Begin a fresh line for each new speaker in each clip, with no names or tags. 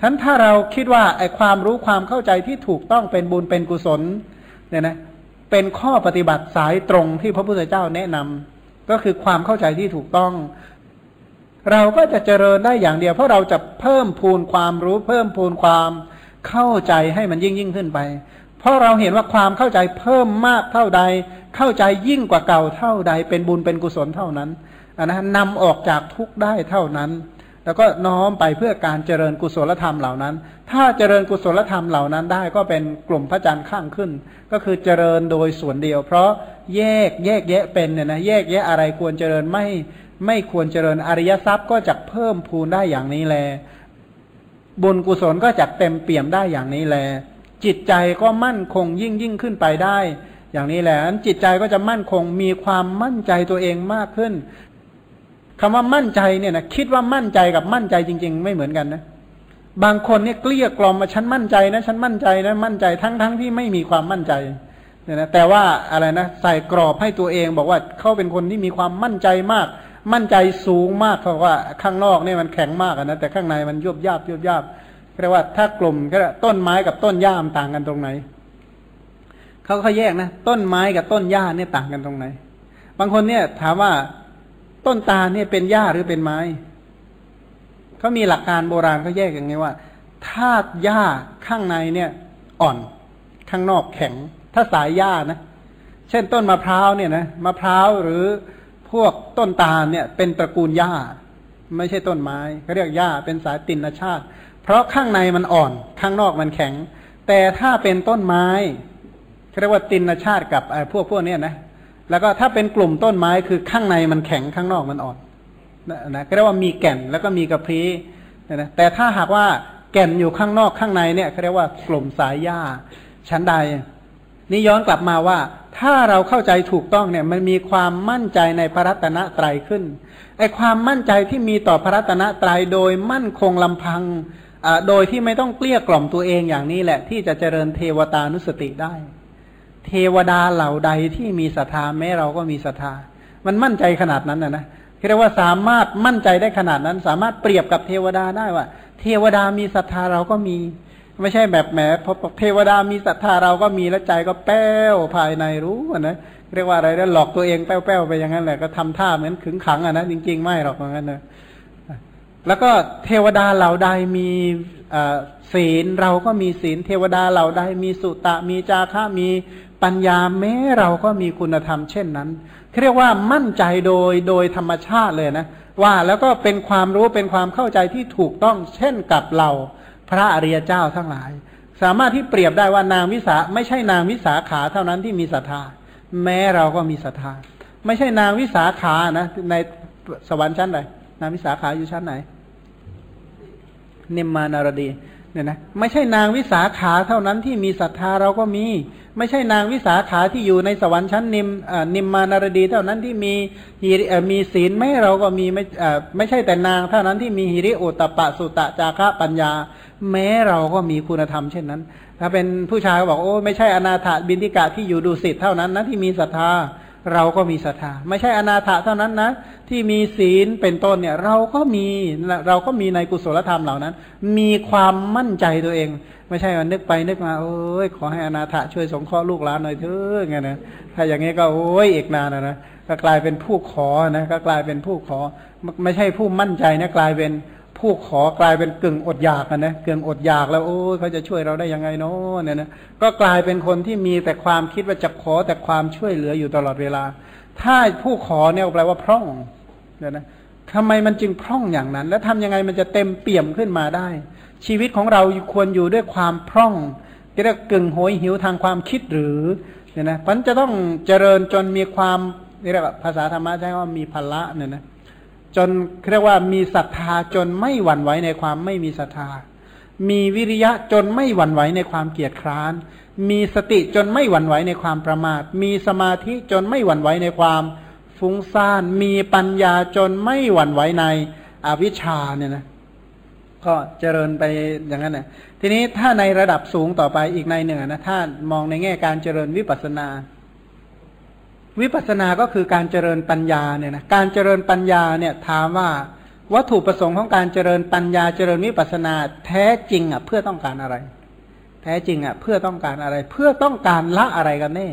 ทั้นถ้าเราคิดว่าไอ้ความรู้ความเข้าใจที่ถูกต้องเป็นบุญเป็นกุศลเนี่ยนะเป็นข้อปฏิบัติสายตรงที่พระพุทธเจ้าแนะนำก็คือความเข้าใจที่ถูกต้อง เราก็จะเจริญได้อย่างเดียว เพราะเราจะเพิ่มพูนความรู้เพิ่มพูนความเข้าใจให้มันยิ่งยิ่งขึ้นไป เพราะเราเห็นว่าความเข้าใจเพิ่มมากเท่าใด เข้าใจยิ่งกว่าเก่าเท่าใด เป็นบุญเป็นกุศลเท่านั้นนะนำออกจากทุกข์ได้เท่านั้น แล้วก็น้อมไปเพื่อการเจริญกุศลธรรมเหล่านั้น ถ้าเจริญกุศลธรรมเหล่านั้นได้ก็เป็นกลุ่มพระจันทร์ข้างขึ้น ก็คือเจริญโดยส่วนเดียว เพราะแยกแยกแยะเป็นเนี่ยนะแยกแยะอะไรควรเจริญไม่ไม่ควรเจริญอริยทรัพย์ก็จะเพิ่มพูนได้อย่างนี้แล บุญกุศลก็จะเต็มเปี่ยมได้อย่างนี้แล จิตใจก็มั่นคงยิ่งยิ่งขึ้นไปได้ อย่างนี้แหละจิตใจก็จะมั่นคงมีความมั่นใจตัวเองมากขึ้น คำว่ามั่นใจเนี่ยนะคิดว่ามั่นใจกับมั่นใจจริง ๆ ไม่เหมือนกันนะ บางคนเนี่ยเกลี้ยกล่อมมาฉันมั่นใจนะฉันมั่นใจนะมั่นใจทั้งๆทที่ไม่มีความมั่นใจเนี่ยนะแต่ว่าอะไรนะใส่กรอบให้ตัวเอง บอกว่าเขาเป็นคนที่มีความมั่นใจมาก มั่นใจสูงมากเพราะว่าข้างนอกเนี่ยมันแข็งมากนะแต่ข้างในมันยุบยาบยุบยาบเรียกว่าถ้ากลุ่มก็ต้นไม้กับต้นหญ้ามันต่างกันตรงไหนเขาเขาแยกนะต้นไม้กับต้นหญ้าเนี่ยต่างกันตรงไหน บางคนเนี่ยถามว่า ต้นตาลเนี่ยเป็นหญ้าหรือเป็นไม้เขามีหลักการโบราณเขาแยกอย่างนี้ว่า ถ้าหญ้าข้างในเนี่ย อ่อน ข้างนอกแข็ง ถ้าสายหญ้านะ เช่นต้นมะพร้าวเนี่ยนะมะพร้าวหรือพวกต้นตาลเนี่ย เป็นตระกูลหญ้า ไม่ใช่ต้นไม้เขาเรียกหญ้าเป็นสายตินชาติ เพราะข้างในมันอ่อน ข้างนอกมันแข็ง แต่ถ้าเป็นต้นไม้เขาเรียกว่าตินชาติกับพวกพวกเนี้นะ แล้วก็ถ้าเป็นกลุ่มต้นไม้คือข้างในมันแข็งข้างนอกมันอ่อนนะก็เรียกว่ามีแก่นแล้วก็มีกระพี้นะแต่ถ้าหากว่าแก่นอยู่ข้างนอกข้างในเนี่ยเขาเรียกว่ากลุ่มสายหญ้าชั้นใด นี่ย้อนกลับมาว่า ถ้าเราเข้าใจถูกต้องเนี่ย มันมีความมั่นใจในพระรัตนตรัยขึ้นไอความมั่นใจที่มีต่อพระรัตนตรัยโดยมั่นคงลำพังโดยที่ไม่ต้องเกลี้ยกล่อมตัวเองอย่างนี้แหละ ที่จะเจริญเทวตานุสติได้ เทวดาเหล่าใดที่มีศรัทธาแม้เราก็มีศรัทธา มันมั่นใจขนาดนั้นนะนะเรียกว่าสามารถมั่นใจได้ขนาดนั้น สามารถเปรียบกับเทวดาได้ว่า เทวดามีศรัทธาเราก็มี ไม่ใช่แบบแหมพอเทวดามีศรัทธาเราก็มีแล้วใจก็แป้วภายในรู้นะเรียกว่าอะไรนะหลอกตัวเองแป้วๆไปอย่างนั้นแหละก็ทำท่าเหมือนขึงขังอะนะจริง ๆ ไม่หรอกอย่างนั้นนะแล้วก็เทวดาเหล่าใดมีศีลเราก็มีศีล เทวดาเหล่าใดมีสุตะมีจาระมี ปัญญาแม้เราก็มีคุณธรรมเช่นนั้นเรียกว่ามั่นใจโดยโดยธรรมชาติเลยนะ ว่าแล้วก็เป็นความรู้เป็นความเข้าใจที่ถูกต้องเช่นกับเราพระอริยเจ้าทั้งหลาย สามารถที่เปรียบได้ว่านางวิสาไม่ใช่นางวิสาขาเท่านั้นที่มีศรัทธาแม้เราก็มีศรัทธาไม่ใช่นางวิสาขานะในสวรรค์ชั้นไหนนางวิสาขาอยู่ชั้นไหนนิมมานารดี เนี่ยนะไม่ใช่นางวิสาขาเท่านั้นที่มีศรัทธาเราก็มี ไม่ใช่นางวิสาขาที่อยู่ในสวรรค์ชั้นนิมนิมมานารดี เท่านั้นที่มีมีศีลไม่เราก็มีไม่ไม่ใช่แต่นางเท่านั้นที่มีหิริโอตปะสุตะจาระปัญญา แม้เราก็มีคุณธรรมเช่นนั้น ถ้าเป็นผู้ชายก็บอกโอ้ไม่ใช่อนาถบินทิกะที่อยู่ดูสิทธ์เท่านั้นนะที่มีศรัทธา เราก็มีศรัทธา ไม่ใช่อนาถะเท่านั้นนะ ที่มีศีลเป็นต้นเนี่ย เราก็มีเราก็มีในกุศลธรรมเหล่านั้น มีความมั่นใจตัวเอง ไม่ใช่ว่านึกไปนึกมาโอ้ยขอให้อนาถะช่วยสงเคราะห์ลูกหลานหน่อยเถอะไงนะถ้าอย่างนี้ก็โอ้ยเอกนานนะก็กลายเป็นผู้ขอนะก็กลายเป็นผู้ขอ ไม่ใช่ผู้มั่นใจนะกลายเป็น ผู้ขอกลายเป็นกึ่งอดอยากนะกึ่งอดอยากแล้วโอ้เขาจะช่วยเราได้ยังไงเนาะเนี่ยนะก็กลายเป็นคนที่มีแต่ความคิดว่าจะขอแต่ความช่วยเหลืออยู่ตลอดเวลา ถ้าผู้ขอเนี่ยแปลว่าพร่องเนี่ยนะทำไมมันจึงพร่องอย่างนั้น แล้วทำยังไงมันจะเต็มเปี่ยมขึ้นมาได้ ชีวิตของเราควรอยู่ด้วยความพร่องที่เรียกกึ่งโหยหิวทางความคิดหรือเนี่ยนะมันจะต้องเจริญจนมีความเรียกว่าภาษาธรรมะใช้ว่ามีพละเนี่ยนะ จนเรียกว่ามีศรัทธาจนไม่หวั่นไหวในความไม่มีศรัทธา มีวิริยะจนไม่หวั่นไหวในความเกียจคร้าน มีสติจนไม่หวั่นไหวในความประมาท มีสมาธิจนไม่หวั่นไหวในความฟุ้งซ่าน มีปัญญาจนไม่หวั่นไหวในอวิชชาเนี่ยนะ ก็เจริญไปอย่างนั้นนะทีนี้ถ้าในระดับสูงต่อไปอีกในหนึ่งนะถ้ามองในแง่การเจริญวิปัสสนา วิปัสสนาก็คือการเจริญปัญญาเนี่ยนะการเจริญปัญญาเนี่ยถามว่าวัตถุประสงค์ของการเจริญปัญญาเจริญวิปัสสนาแท้จริงอะเพื่อต้องการอะไร แท้จริงอะเพื่อต้องการอะไร เพื่อต้องการละอะไรกันแน่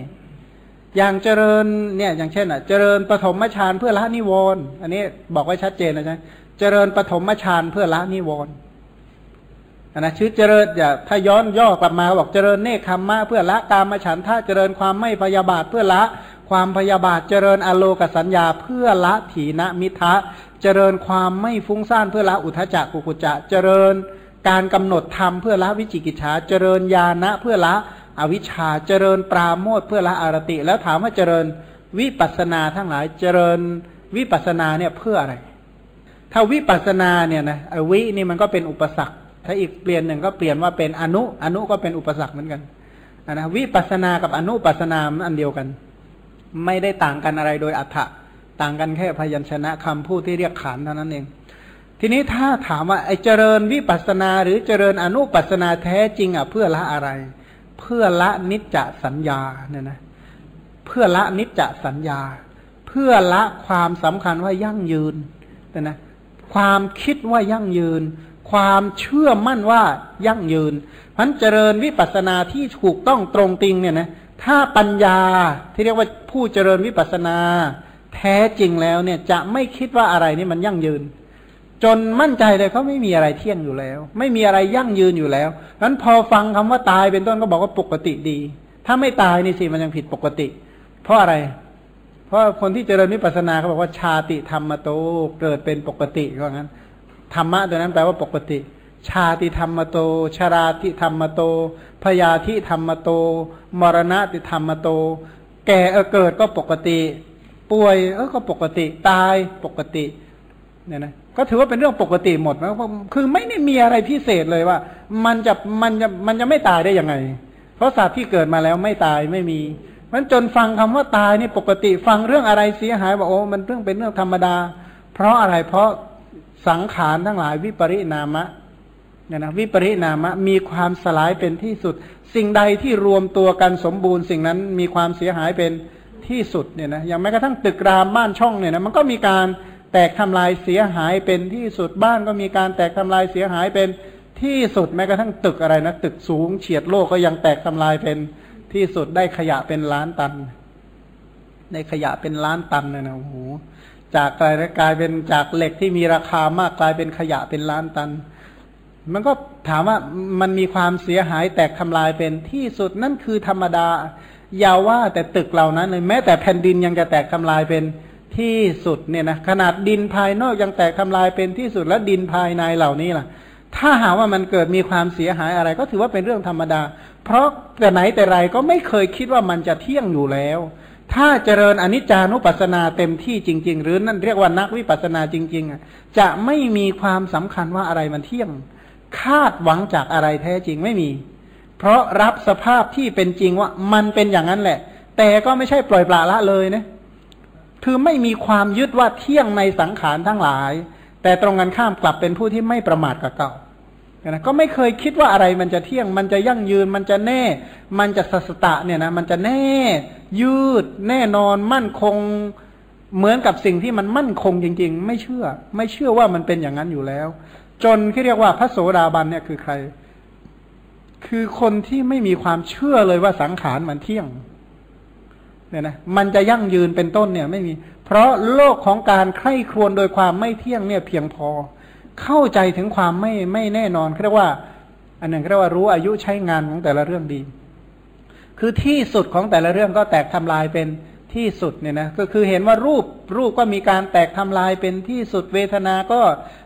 อย่างเจริญเนี่ยอย่างเช่นอะเจริญปฐมฌานเพื่อละนิวรณ์อันนี้บอกไว้ชัดเจนนะใช่เจริญปฐมฌานเพื่อละนิวรณ์นะชื่อเจริญอย่าถ้าย้อนย่อกลับมาบอกเจริญเนคขมมะเพื่อละกามฉันท่าเจริญความไม่พยาบาทเพื่อละ ความพยาบาทเจริญอโลกสัญญาเพื่อละถีนมิทะเจริญความไม่ฟุ้งซ่านเพื่อละอุทจักกุกุจะเจริญการกำหนดธรรมเพื่อละวิจิกิจฉาเจริญญาณะเพื่อละอวิชชาเจริญปราโมทเพื่อละอารติ แล้วถามว่าเจริญวิปัสนาทั้งหลายเจริญวิปัสนาเนี่ยเพื่ออะไร ถ้าวิปัสนาเนี่ยนะวินี่มันก็เป็นอุปสรรค ถ้าอีกเปลี่ยนหนึ่งก็เปลี่ยนว่าเป็นอนุ อนุก็เป็นอุปสรรคเหมือนกันนะวิปัสนากับอนุปัสนามันอันเดียวกัน ไม่ได้ต่างกันอะไรโดยอัฏฐะต่างกันแค่พยัญชนะคำพูดที่เรียกขานเท่านั้นเอง ทีนี้ถ้าถามว่าไอเจริญวิปัสนา หรือเจริญอนุปัสนาแท้จริงอะเพื่อละอะไร เพื่อละนิจจสัญญาเนี่ยนะเพื่อละนิจจสัญญา เพื่อละความสำคัญว่ายั่งยืนเนี่ยนะความคิดว่ายั่งยืน ความเชื่อมั่นว่ายั่งยืนพันเจริญวิปัสนาที่ถูกต้องตรงติงเนี่ยนะ ถ้าปัญญาที่เรียกว่าผู้เจริญวิปัสนา แท้จริงแล้วเนี่ยจะไม่คิดว่าอะไรนี่มันยั่งยืน จนมั่นใจเลยเขาไม่มีอะไรเที่ยงอยู่แล้ว ไม่มีอะไรยั่งยืนอยู่แล้วนั้นพอฟังคำว่าตายเป็นต้นก็บอกว่าปกติดี ถ้าไม่ตายนี่สิมันยังผิดปกติ เพราะอะไร เพราะคนที่เจริญวิปัสสนาเขาบอกว่าชาติธรรมโตเกิดเป็นปกติก็งั้นธรรมะตัวนั้นแปลว่าปกติ ชาติธรรมโตชาราติธรรมโต พยาธิธรรมโต มรณะติธรรมโต แก่เอเกิดก็ปกติ ป่วยเออก็ปกติ ตายปกติ เนี่ยนะ ก็ถือว่าเป็นเรื่องปกติหมดนะคือไม่ได้มีอะไรพิเศษเลยว่า มันจะมันจะมันจะไม่ตายได้ยังไง เพราะสัตว์ที่เกิดมาแล้วไม่ตายไม่มีมันจนฟังคำว่าตายนี่ปกติฟังเรื่องอะไรเสียหายบอกโอ้มันเรื่องเป็นเรื่องธรรมดา เพราะอะไรเพราะสังขารทั้งหลายวิปริณามะ เนี่ยนะวิปริณามะมีความสลายเป็นที่สุด สิ่งใดที่รวมตัวกันสมบูรณ์สิ่งนั้นมีความเสียหายเป็นที่สุดเนี่ยนะอย่างแม้กระทั่งตึกรามบ้านช่องเนี่ยนะมันก็มีการแตกทำลายเสียหายเป็นที่สุดบ้านก็มีการแตกทำลายเสียหายเป็นที่สุดแม้กระทั่งตึกอะไรนะตึกสูงเฉียดโลกก็ยังแตกทำลายเป็นที่สุดได้ขยะเป็นล้านตันได้ขยะเป็นล้านตันเลยนะโอ้โหจากกลายกลายเป็นจากเหล็กที่มีราคามากกลายเป็นขยะเป็นล้านตัน มันก็ถามว่ามันมีความเสียหายแตกทำลายเป็นที่สุดนั่นคือธรรมดายาว่าแต่ตึกเหล่านั้นเลยแม้แต่แผ่นดินยังจะแตกทำลายเป็นที่สุดเนี่ยนะขนาดดินภายนอกยังแตกทำลายเป็นที่สุดแล้วดินภายในเหล่านี้ล่ะ ถ้าหาว่ามันเกิดมีความเสียหายอะไร ก็ถือว่าเป็นเรื่องธรรมดา เพราะแต่ไหนแต่ไรก็ไม่เคยคิดว่ามันจะเที่ยงอยู่แล้ว ถ้าเจริญอนิจจานุปัสสนาเต็มที่จริง ๆ หรือนั่นเรียกว่านักวิปัสสนาจริง ๆ จะไม่มีความสำคัญว่าอะไรมันเที่ยง คาดหวังจากอะไรแท้จริงไม่มี เพราะรับสภาพที่เป็นจริงว่ามันเป็นอย่างนั้นแหละ แต่ก็ไม่ใช่ปล่อยปละละเลยนะคือไม่มีความยึดว่าเที่ยงในสังขารทั้งหลาย แต่ตรงกันข้ามกลับเป็นผู้ที่ไม่ประมาทกับเก่านะก็ไม่เคยคิดว่าอะไรมันจะเที่ยง มันจะยั่งยืน มันจะแน่ มันจะสัสตะเนี่ยนะ มันจะแน่ ยืด แน่นอน มั่นคง เหมือนกับสิ่งที่มันมั่นคงจริง ๆ ไม่เชื่อ ไม่เชื่อว่ามันเป็นอย่างนั้นอยู่แล้ว จนที่เรียกว่าพระโสดาบันเนี่ยคือใคร คือคนที่ไม่มีความเชื่อเลยว่าสังขารมันเที่ยงเนี่ยนะมันจะยั่งยืนเป็นต้นเนี่ยไม่มี เพราะโลกของการใคร่ครวญโดยความไม่เที่ยงเนี่ยเพียงพอ เข้าใจถึงความไม่ไม่แน่นอนเรียกว่า อันหนึ่งเรียกว่ารู้อายุใช้งานของแต่ละเรื่องดี คือที่สุดของแต่ละเรื่องก็แตกทำลายเป็นที่สุดเนี่ยนะก็คือเห็นว่ารูปรูปก็มีการแตกทำลายเป็นที่สุดเวทนา ก็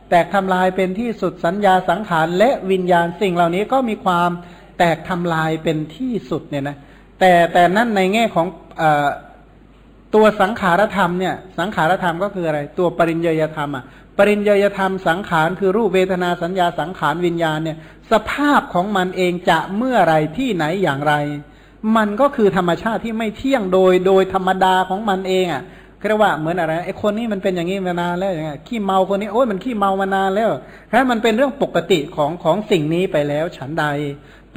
แตกทำลายเป็นที่สุดสัญญาสังขารและวิญญาณสิ่งเหล่านี้ก็มีความแตกทำลายเป็นที่สุดเนี่ยนะแต่แต่นั่นในแง่ของอตัวสังขารธรรมเนี่ยสังขารธรรมก็คืออะไร ตัวปริญญยธรรมอะปริญญยธรรมสังขารคือรูปเวทนาสัญญาสังขารวิญญาณเนี่ยสภาพของมันเองจะเมื่อไรที่ไหนอย่างไร มันก็คือธรรมชาติที่ไม่เที่ยงโดยโดยธรรมดาของมันเองอะ เรียกว่าเหมือนอะไรไอ้คนนี้มันเป็นอย่างนี้มานานแล้วอย่างเงี้ยขี้เมาคนนี้โอ้ยมันขี้เมามานานแล้วแค่มันเป็นเรื่องปกติของของสิ่งนี้ไปแล้วฉันใด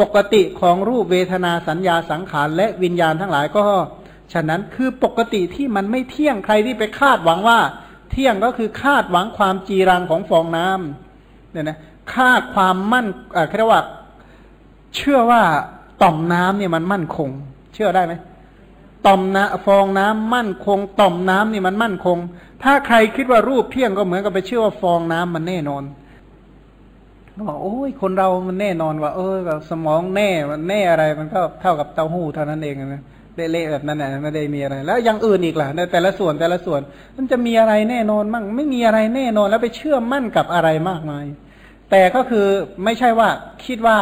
ปกติของรูปเวทนาสัญญาสังขารและวิญญาณทั้งหลายก็ฉะนั้นคือปกติที่มันไม่เที่ยงใครที่ไปคาดหวังว่า เที่ยงก็คือคาดหวังความจีรังของฟองน้ำเนี่ยนะคาดความมั่นเอ่อเรียกว่า เชื่อว่าต่อมน้ำเนี่ยมันมั่นคง เชื่อได้ไหม ต่อมน้ำฟองน้ำมั่นคง ต่อมน้ำนี่มันมั่นคง ถ้าใครคิดว่ารูปเที่ยงก็เหมือนกับไปเชื่อว่าฟองน้ำมันแน่นอนบอกโอ้ยคนเรามันแน่นอนว่า เออแบบสมองแน่มันแน่อะไร มันก็เท่ากับเต้าหู้เท่านั้นเองนะเละๆแบบนั้นแหละไม่ได้มีอะไร แล้วย่างอื่นอีกล่ะในแต่ละส่วนแต่ละส่วน มันจะมีอะไรแน่นอนมั่งไม่มีอะไรแน่นอนแล้วไปเชื่อมั่นกับอะไรมากมาย แต่ก็คือไม่ใช่ว่าคิดว่า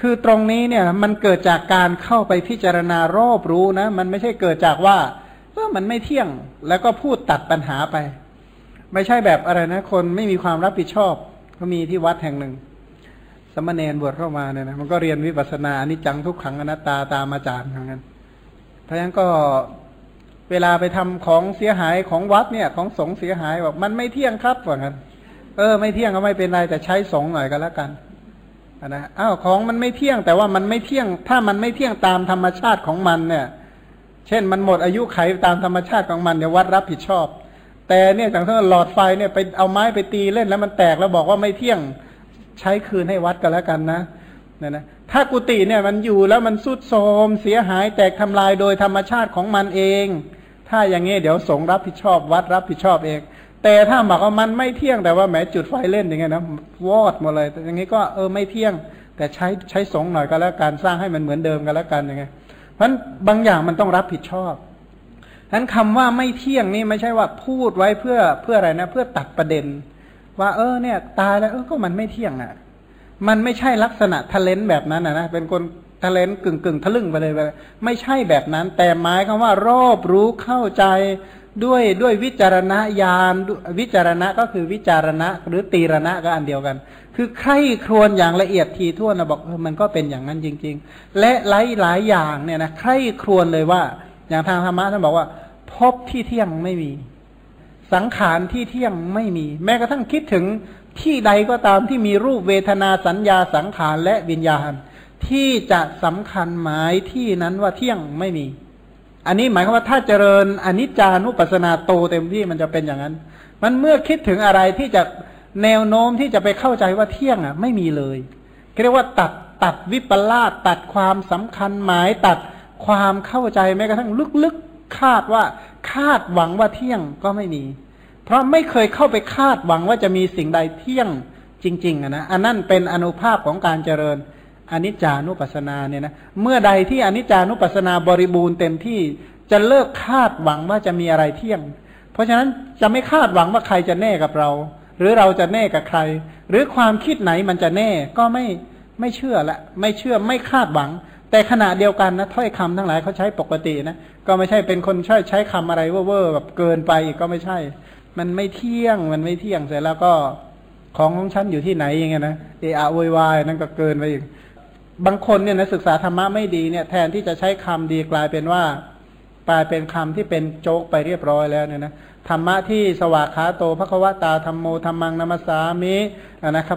คือตรงนี้เนี่ยมันเกิดจากการเข้าไปพิจารณารอบรู้นะ มันไม่ใช่เกิดจากว่าเออมันไม่เที่ยง แล้วก็พูดตัดปัญหาไป ไม่ใช่แบบอะไรนะ คนไม่มีความรับผิดชอบก็มีที่วัดแห่งหนึ่ง สมณเณรบวชเข้ามาเนี่ยนะมันก็เรียนวิปัสสนาอนิจจังทุกขังอนัตตาตามอาจารย์เหมือนกันเพราะฉะนั้นก็เวลาไปทำของเสียหายของวัดเนี่ย ของสงเสียหายบอกมันไม่เที่ยงครับว่างั้น เออ ไม่เที่ยงก็ไม่เป็นไรแต่ใช้สงหน่อยก็แล้วกัน นะอ้าวของมันไม่เที่ยง แต่ว่ามันไม่เที่ยง ถ้ามันไม่เที่ยงตามธรรมชาติของมันเนี่ย เช่นมันหมดอายุไขตามธรรมชาติของมันเนี่ยวัดรับผิดชอบ แต่เนี่ยอย่างเช่นหลอดไฟเนี่ยไปเอาไม้ไปตีเล่นแล้วมันแตกแล้วบอกว่าไม่เที่ยงใช้คืนให้วัดกันแล้วกันนะเนี่ยนะถ้ากุฏิเนี่ยมันอยู่แล้วมันสุดโทมเสียหายแตกทำลายโดยธรรมชาติของมันเอง ถ้าอย่างนี้เดี๋ยวสงรับผิดชอบ วัดรับผิดชอบเอง แต่ถ้าบอกว่ามันไม่เที่ยงแต่ว่าแหมจุดไฟเล่นอย่างเงี้ยนะวอดหมดเลยอย่างงี้ก็เออไม่เที่ยง แต่ใช้ใช้สงหน่อยก็แล้วกันสร้างให้มันเหมือนเดิมกันแล้วกันอย่างเงี้ยเพราะบางอย่างมันต้องรับผิดชอบฉะนั้นคำว่าไม่เที่ยงนี่ไม่ใช่ว่าพูดไว้เพื่อเพื่ออะไรนะ เพื่อตัดประเด็น ว่าเออเนี่ย ตายแล้วเออก็มันไม่เที่ยงอะ มันไม่ใช่ลักษณะทะเลนแบบนั้นนะเป็นคนทะเลนกึ่งกึ่งทะลึ่งไปเลยไปไม่ใช่แบบนั้น แต่หมายคำว่ารอบรู้เข้าใจ ด้วยด้วยวิจารณญาณวิจารณะก็คือวิจารณะหรือตีรณะก็อันเดียวกัน คือใครครวญอย่างละเอียดทีท่วนนะบอกเออมันก็เป็นอย่างนั้นจริง ๆ และหลายหลายอย่างเนี่ยนะใครครวญเลยว่า อย่างทางธรรมะท่านบอกว่า พบที่เที่ยงไม่มี สังขารที่เที่ยงไม่มี แม้กระทั่งคิดถึงที่ใดก็ตามที่มีรูปเวทนาสัญญาสังขารและวิญญาณ ที่จะสำคัญหมายที่นั้นว่าเที่ยงไม่มี อันนี้หมายความว่าถ้าเจริญอนิจจานุปัสสนาโตเต็มที่มันจะเป็นอย่างนั้น มันเมื่อคิดถึงอะไรที่จะแนวโน้มที่จะไปเข้าใจว่าเที่ยงอะ ไม่มีเลยเรียกว่าตัดตัดวิปลาสตัดความสำคัญหมายตัดความเข้าใจแม้กระทั่งลึกๆคาดว่าคาดหวังว่าเที่ยงก็ไม่มี เพราะไม่เคยเข้าไปคาดหวังว่าจะมีสิ่งใดเที่ยงจริงๆนะอันนั้นเป็นอนุภาพของการเจริญ อนิจจานุปัสสนาเนี่ยนะเมื่อใดที่อนิจจานุปัสสนาบริบูรณ์เต็มที่จะเลิกคาดหวังว่าจะมีอะไรเที่ยง เพราะฉะนั้นจะไม่คาดหวังว่าใครจะแน่กับเรา หรือเราจะแน่กับใคร หรือความคิดไหนมันจะแน่ก็ไม่ไม่เชื่อละ ไม่เชื่อไม่คาดหวัง แต่ขณะเดียวกันนะถ้อยคำทั้งหลายเขาใช้ปกตินะก็ไม่ใช่เป็นคนใช้ใช้คำอะไรเว่อร์แบบเกินไปอีกก็ไม่ใช่ มันไม่เที่ยงมันไม่เที่ยงเสร็จแล้วก็ของของฉันอยู่ที่ไหนอย่างเงี้ยนะเออะโวยวายนั่นก็เกินไปอีก บางคนเนี่ยนะศึกษาธรรมะไม่ดีเนี่ยแทนที่จะใช้คำดีกลายเป็นว่า กลายเป็นคำที่เป็นโจกไปเรียบร้อยแล้วเนี่ยนะธรรมะที่สวากขาโตพระควตาธรรมโมธรรมังนามาสามินะครับ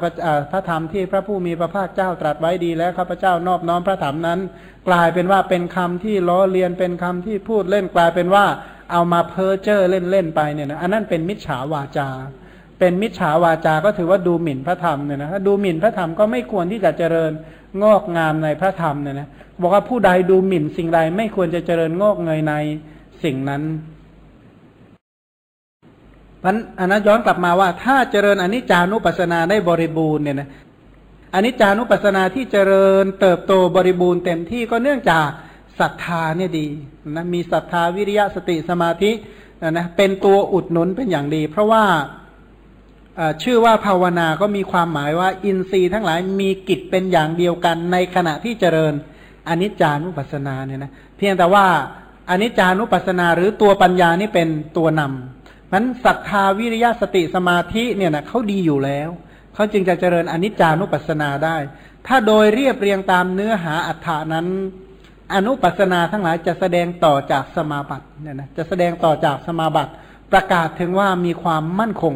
พระธรรมที่พระผู้มีพระภาคเจ้าตรัสไว้ดีแล้วข้าพเจ้านอบน้อมพระธรรมนั้น กลายเป็นว่าเป็นคำที่ล้อเลียนเป็นคำที่พูดเล่นกลายเป็นว่าเอามาเพ้อเจ้อเล่นๆไปเนี่ยนะอันนั้นเป็นมิจฉาวาจา เป็นมิจฉาวาจาก็ถือว่าดูหมิ่นพระธรรมเนี่ยนะถ้าดูหมิ่นพระธรรมก็ไม่ควรที่จะเจริญงอกงามในพระธรรมเนี่ยนะบอกว่าผู้ใดดูหมิ่นสิ่งใดไม่ควรจะเจริญงอกเงยในสิ่งนั้นมันอันนั้นย้อนกลับมาว่า ถ้าเจริญอนิจจานุปัสสนาได้บริบูรณ์เนี่ยนะอนิจจานุปัสสนาที่เจริญเติบโตบริบูรณ์เต็มที่ก็เนื่องจากศรัทธาเนี่ยดีนะมีศรัทธาวิริยะสติสมาธินะเป็นตัวอุดหนุนเป็นอย่างดี เพราะว่า ชื่อว่าภาวนาก็มีความหมายว่า อินทรีย์ทั้งหลายมีกิจเป็นอย่างเดียวกันในขณะที่เจริญอนิจจานุปัสสนาเนี่ยนะเพียงแต่ว่าอนิจจานุปัสสนาหรือตัวปัญญานี่เป็นตัวนำนั้นศรัทธาวิริยะสติสมาธิเนี่ยนะเขาดีอยู่แล้วเขาจึงจะเจริญอนิจจานุปัสสนาได้ ถ้าโดยเรียบเรียงตามเนื้อหาอัฏฐานั้น อนุปัสสนาทั้งหลายจะแสดงต่อจากสมาบัติเนี่ยนะจะแสดงต่อจากสมาบัติ ประกาศถึงว่ามีความมั่นคง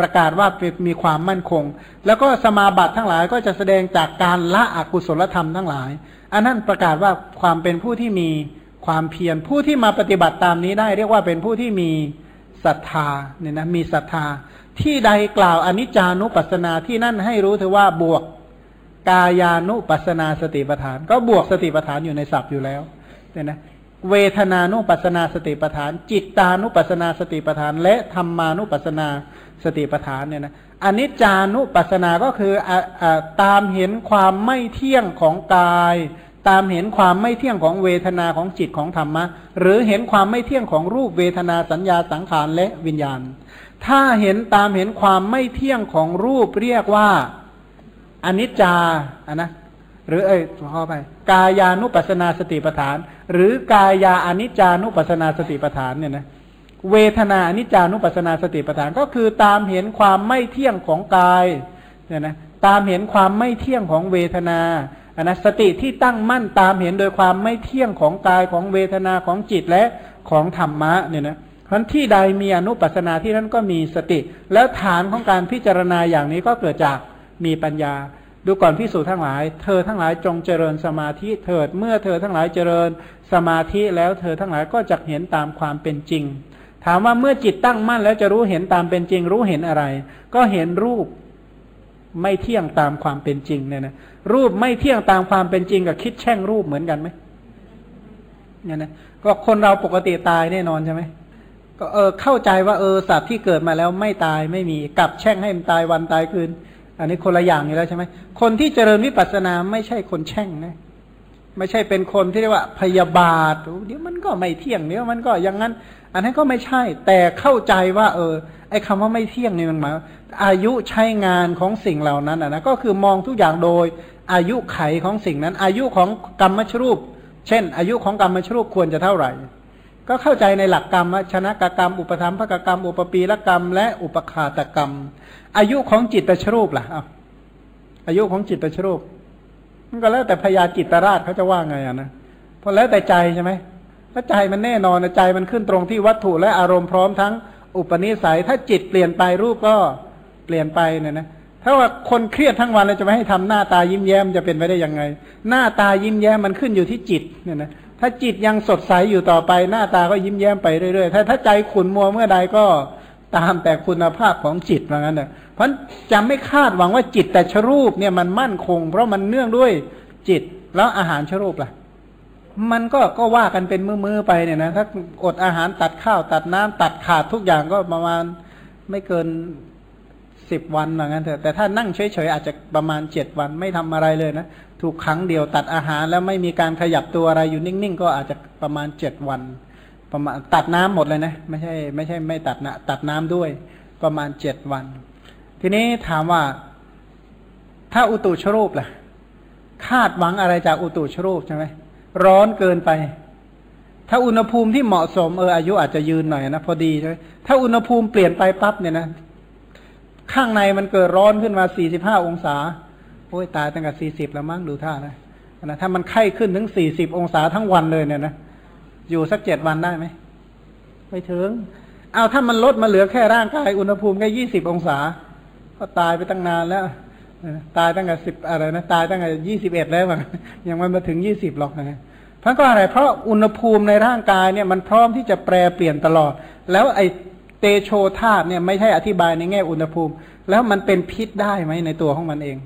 ประกาศว่ามีความมั่นคง แล้วก็สมาบัติทั้งหลายก็จะแสดงจากการละอกุศลธรรมทั้งหลาย อันนั้นประกาศว่าความเป็นผู้ที่มีความเพียรผู้ที่มาปฏิบัติตามนี้ได้ เรียกว่าเป็นผู้ที่มีศรัทธาเนี่ยนะมีศรัทธา ที่ใดกล่าวอนิจจานุปัสสนาที่นั่นให้รู้เถอะว่าบวกกายานุปัสสนาสติปัฏฐาน ก็บวกสติปัฏฐานอยู่ในศัพท์อยู่แล้วเนี่ยนะเวทนานุปัสนาสติปัฏฐาน จิตตานุปัสนาสติปัฏฐาน และธรรมานุปัสนา สติปัฏฐานเนี่ยนะอนิจจานุปัสสนาก็คืออตามเห็นความไม่เที่ยงของกาย ตามเห็นความไม่เที่ยงของเวทนาของจิตของธรรมะ หรือเห็นความไม่เที่ยงของรูปเวทนาสัญญาสังขารและวิญญาณ ถ้าเห็นตามเห็นความไม่เที่ยงของรูปเรียกว่าอนิจจาอะนะหรือเอ้ยขอไปกายานุปัสนาสติปัฏฐาน หรือกายาอนิจจานุปัสนาสติปัฏฐานเนี่ยนะ เวทนาอนิจจานุปัสนาสติปัฏฐานก็คือตามเห็นความไม่เที่ยงของกายเนี่ยนะตามเห็นความไม่เที่ยงของเวทนาอันนะสติที่ตั้งมั่นตามเห็นโดยความไม่เที่ยงของกายของเวทนาของจิตและของธรรมะเนี่ยนะเพราะที่ใดมีอนุปัสนาที่นั้นก็มีสติ แล้วฐานของการพิจารณาอย่างนี้ก็เกิดจากมีปัญญา ดูก่อนพิสูจทั้งหลาย เธอทั้งหลายจงเจริญสมาธิเถิดเมื่อเธอทั้งหลายเจริญสมาธิแล้วเธอทั้งหลายก็จะเห็นตามความเป็นจริง ถามว่าเมื่อจิตตั้งมั่นแล้วจะรู้เห็นตามเป็นจริง รู้เห็นอะไร ก็เห็นรูปไม่เที่ยงตามความเป็นจริงเนี่ยนะรูปไม่เที่ยงตามความเป็นจริงกับคิดแช่งรูปเหมือนกันไหมเนี่ยนะก็คนเราปกติตายแน่นอนใช่ไหมก็เออเข้าใจว่าเออสัตว์ที่เกิดมาแล้วไม่ตายไม่มีกลับแช่งให้มันตายวันตายคืน อันนี้คนละอย่างอยู่แล้วใช่ไหมคนที่เจริญวิปัสสนาไม่ใช่คนแช่งนะไม่ใช่เป็นคนที่เรียกว่าพยาบาทเดี๋ยวมันก็ไม่เที่ยงเดี๋ยวมันก็อย่างนั้น อันนั้นก็ไม่ใช่ แต่เข้าใจว่า เออ ไอ้คาว่าไม่เที่ยงนี่มันหมายอายุใช้งานของสิ่งเหล่านั้นนะก็คือมองทุกอย่างโดย อายุไขของสิ่งนั้น อายุของกรรมชรูป เช่น อายุของกรรมชรูปควรจะเท่าไหร่ ก็เข้าใจในหลักกรรมชนะกกรรม อุปธรรมภกกรรม อุปปีละกรรม และอุปขาตกรรม อายุของจิตตชรูปล่ะอายุของจิตตชรูปมันก็แล้วแต่พยาจิตราชเขาจะว่าไงอะนะเพราะแล้วแต่ใจใช่ไหม ถ้าใจมันแน่นอนใจมันขึ้นตรงที่วัตถุและอารมณ์พร้อมทั้งอุปนิสัย ถ้าจิตเปลี่ยนไปรูปก็เปลี่ยนไปเนี่ยนะถ้าว่าคนเครียดทั้งวันเราจะไม่ให้ทำหน้าตายิ้มแย้มจะเป็นไปได้ยังไง หน้าตายิ้มแย้มมันขึ้นอยู่ที่จิตเนี่ยนะถ้าจิตยังสดใสอยู่ต่อไป หน้าตาก็ยิ้มแย้มไปเรื่อยๆถ้าถ้าใจขุนมัวเมื่อใดก็ตามแต่คุณภาพของจิตว่างั้นเนอะเพราะจะไม่คาดหวังว่าจิตแต่ชรูปเนี่ยมันมั่นคง เพราะมันเนื่องด้วยจิตแล้วอาหารชรูปล่ะ มันก็ก็ว่ากันเป็นมือๆไปเนี่ยนะถ้าอดอาหารตัดข้าวตัดน้ำตัดขาดทุกอย่างก็ประมาณไม่เกินสิบวันว่างั้นเถอะแต่ถ้านั่งเฉยๆอาจจะประมาณเจ็ดวันไม่ทำอะไรเลยนะถูกครั้งเดียวตัดอาหารแล้วไม่มีการขยับตัวอะไรอยู่นิ่งๆ ก็อาจจะประมาณเจ็ดวัน ประมาณตัดน้ำหมดเลยนะไม่ใช่ไม่ใช่ไม่ตัดนะตัดน้ำด้วยประมาณเจ็ดวัน ทีนี้ถามว่าถ้าอุตุชรูปล่ะคาดหวังอะไรจากอุตุชรูปใช่ไหม ร้อนเกินไป ถ้าอุณหภูมิที่เหมาะสมเอออายุอาจจะยืนหน่อยนะพอดีใช่ไหมถ้าอุณหภูมิเปลี่ยนไปปั๊บเนี่ยนะ ข้างในมันเกิดร้อนขึ้นมาสี่สิบห้าองศาโอ้ยตายตั้งแต่สี่สิบแล้วมั้งดูท่านะนะถ้ามันไข้ขึ้นถึงสี่สิบองศาทั้งวันเลยเนี่ยนะอยู่สักเจ็ดวันได้ไหมไม่ถึง เอาถ้ามันลดมาเหลือแค่ร่างกายอุณหภูมิแค่ยี่สิบองศา ก็ตายไปตั้งนานแล้ว ตายตั้งแต่สิบอะไรนะตายตั้งแต่ยี่สิบเอ็ดแล้วมันยังไม่มาถึงยี่สิบหรอกนะเพราะก็อะไร เพราะอุณหภูมิในร่างกายเนี่ยมันพร้อมที่จะแปรเปลี่ยนตลอด แล้วไอเตโชธาตุเนี่ยไม่ใช่อธิบายในแง่อุณหภูมิ แล้วมันเป็นพิษได้ไหมในตัวของมันเอง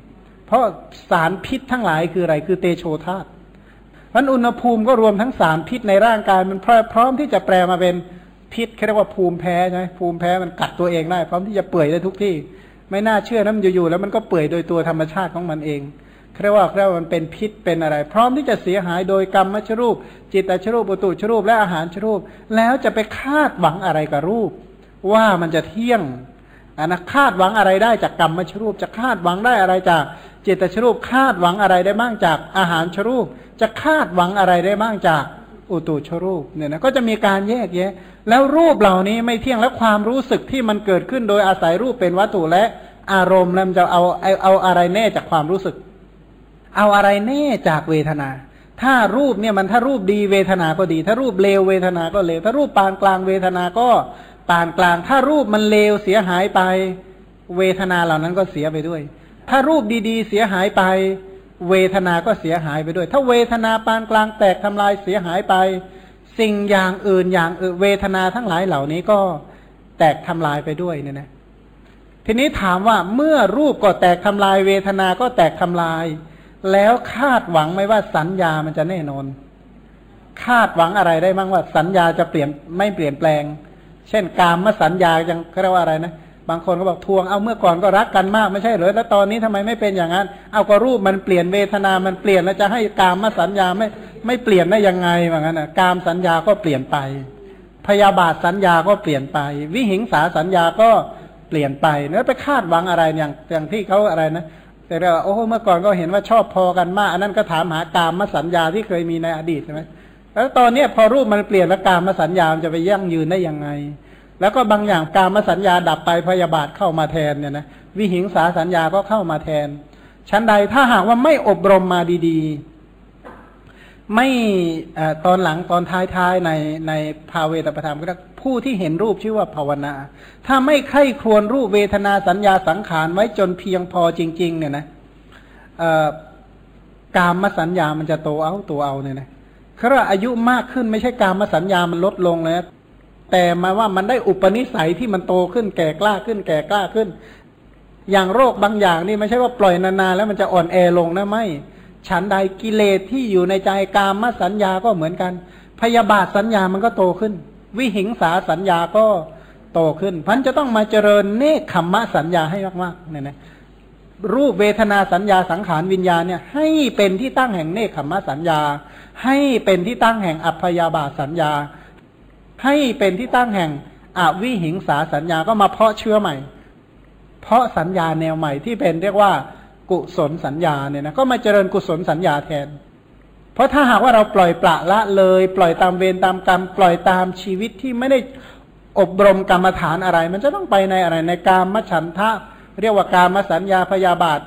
เพราะสารพิษทั้งหลายคืออะไรคือเตโชธาตุมันอุณหภูมิก็รวมทั้งสารพิษในร่างกายมันพร้อมที่จะแปลมาเป็นพิษเรียกว่าภูมิแพ้ใช่ไหมภูมิแพ้มันกัดตัวเองได้ พร้อมที่จะเปื่อยได้ทุกที่ ไม่น่าเชื่อนะมันอยู่ๆแล้วมันก็เปื่อยโดยตัวธรรมชาติของมันเองเรียกว่าเรียกว่ามันเป็นพิษเป็นอะไร พร้อมที่จะเสียหายโดยกรรมมชรูป จิตตชรูปปุตุชรูปและอาหารชรูป แล้วจะไปคาดหวังอะไรกับรูป ว่ามันจะเที่ยงอันนะคาดหวังอะไรได้จากกรรมมชรูป จะคาดหวังได้อะไรจาก จิตตชรูป คาดหวังอะไรได้บ้างจากอาหารชรูป จะคาดหวังอะไรได้บ้างจาก อุตุชรูปเนี่ยนะก็จะมีการแยกแยะ แล้วรูปเหล่านี้ไม่เที่ยงและความรู้สึกที่มันเกิดขึ้นโดยอาศัยรูปเป็นวัตถุและอารมณ์แล้วจะเอาเอาเอาอะไรแน่จากความรู้สึก เอาอะไรแน่จากเวทนา ถ้ารูปเนี่ยมันถ้ารูปดีเวทนาก็ดี ถ้ารูปเลวเวทนาก็เลวถ้ารูปปานกลางเวทนาก็ปานกลาง ถ้ารูปมันเลวเสียหายไป เวทนาเหล่านั้นก็เสียไปด้วย ถ้ารูปดีๆ เสียหายไป เวทนาก็เสียหายไปด้วย ถ้าเวทนาปานกลางแตกทำลายเสียหายไป สิ่งอย่างอื่นอย่างอื่นเวทนาทั้งหลายเหล่านี้ก็แตกทำลายไปด้วยเนี่ยนะทีนี้ถามว่าเมื่อรูปก็แตกทำลายเวทนาก็แตกทำลาย แล้วคาดหวังไหมว่าสัญญามันจะแน่นอน คาดหวังอะไรได้บ้างว่าสัญญาจะเปลี่ยนไม่เปลี่ยนแปลง เช่น กามสัญญายังเรียกว่าอะไรนะ บางคนก็บอกทวงเอาเมื่อก่อนก็รักกันมากไม่ใช่เหรอแล้วตอนนี้ทำไมไม่เป็นอย่างนั้น เอาก็รูปมันเปลี่ยนเวทนา มันเปลี่ยนแล้วจะให้กามาสัญญาไม่ไม่เปลี่ยนได้ยังไงว่างั้นอะกามสัญญาก็เปลี่ยนไป พยาบาทสัญญาก็เปลี่ยนไป วิหิงสาสัญญาก็เปลี่ยนไปแล้วไปคาดหวังอะไรอย่างอย่างที่เขาอะไรนะแต่เราโอ้เมื่อก่อนก็เห็นว่าชอบพอกันมาก อันนั้นก็ถามหากามมาสัญญาที่เคยมีในอดีตใช่ไหมแล้วตอนนี้พอรูปมันเปลี่ยนแล้วกามมาสัญญาจะไปยั่งยืนได้ยังไง แล้วก็บางอย่างกามมาสัญญาดับไปพยาบาทเข้ามาแทนเนี่ยนะวิหิงสาสัญญาก็เข้ามาแทน ชั้นใดถ้าหากว่าไม่อบรมมาดีๆ ไม่ตอนหลังตอนท้ายๆในในภาเวตประธรรมก็ผู้ที่เห็นรูปชื่อว่าภาวนา ถ้าไม่ใคร่ครวญรูปเวทนาสัญญาสังขารไว้จนเพียงพอจริง ๆ เนี่ยนะกามมาสัญญามันจะโตเอาตัวเอาเนี่ยนะคราอายุมากขึ้นไม่ใช่กามมาสัญญามันลดลงเลย แต่มาว่ามันได้อุปนิสัยที่มันโตขึ้นแก่กล้าขึ้น แก่กล้าขึ้น อย่างโรคบางอย่างนี่ไม่ใช่ว่าปล่อยนานๆแล้วมันจะอ่อนแอลงนะไม่ ฉันใดกิเลสที่อยู่ในใจกามมสัญญาก็เหมือนกัน พยาบาทสัญญามันก็โตขึ้น วิหิงสาสัญญาก็โตขึ้นพันจะต้องมาเจริญเนคขมมะสัญญาให้มากๆเนี่ยนะรูปเวทนาสัญญาสังขารวิญญาณเนี่ย ให้เป็นที่ตั้งแห่งเนคขมมะสัญญา ให้เป็นที่ตั้งแห่งอัพยาบาทสัญญา ให้เป็นที่ตั้งแห่งอวิหิงสาสัญญาก็มาเพาะเชื้อใหม่ เพาะสัญญาแนวใหม่ที่เป็นเรียกว่ากุศลสัญญาเนี่ยนะก็มาเจริญกุศลสัญญาแทน เพราะถ้าหากว่าเราปล่อยปละละเลย ปล่อยตามเวรตามกรรม ปล่อยตามชีวิตที่ไม่ได้อบรมกรรมฐานอะไร มันจะต้องไปในอะไรในกามมฉันทะ เรียกว่ากามสัญญาพยาบาท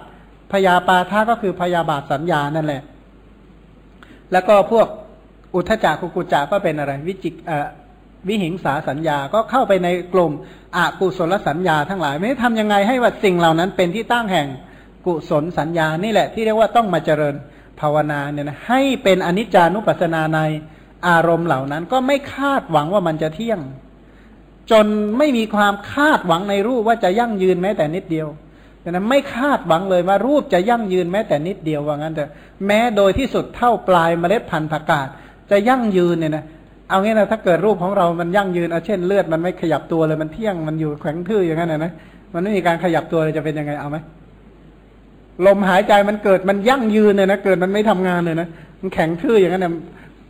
พยาปาทาก็คือพยาบาทสัญญานั่นแหละ แล้วก็พวกอุทจักกุกุจักก็เป็นอะไร วิจิก วิหิงสาสัญญาก็เข้าไปในกลุ่มอกุศลสัญญาทั้งหลาย ไม่ทำยังไงให้ว่าสิ่งเหล่านั้นเป็นที่ตั้งแห่งกุศลสัญญานี่แหละที่เรียกว่าต้องมาเจริญภาวนาเนี่ยนะให้เป็นอนิจจานุปัสสนาในอารมณ์เหล่านั้นก็ไม่คาดหวังว่ามันจะเที่ยง จนไม่มีความคาดหวังในรูปว่าจะยั่งยืนแม้แต่นิดเดียวดังนั้นไม่คาดหวังเลยว่ารูปจะยั่งยืนแม้แต่นิดเดียวว่างั้นแต่แม้โดยที่สุดเท่าปลายเมล็ดพันธุ์ผักกาดจะยั่งยืนเนี่ยนะ เอางี้นะถ้าเกิดรูปของเรามันยั่งยืนเอาเช่นเลือดมันไม่ขยับตัวเลยมันเที่ยงมันอยู่แข็งทื่ออย่างนั้นนะมันไม่มีการขยับตัวเลยจะเป็นยังไงเอาไหมลมหายใจมันเกิดมันยั่งยืนเลยนะเกิดมันไม่ทำงานเลยนะมันแข็งทื่ออย่างนั้นน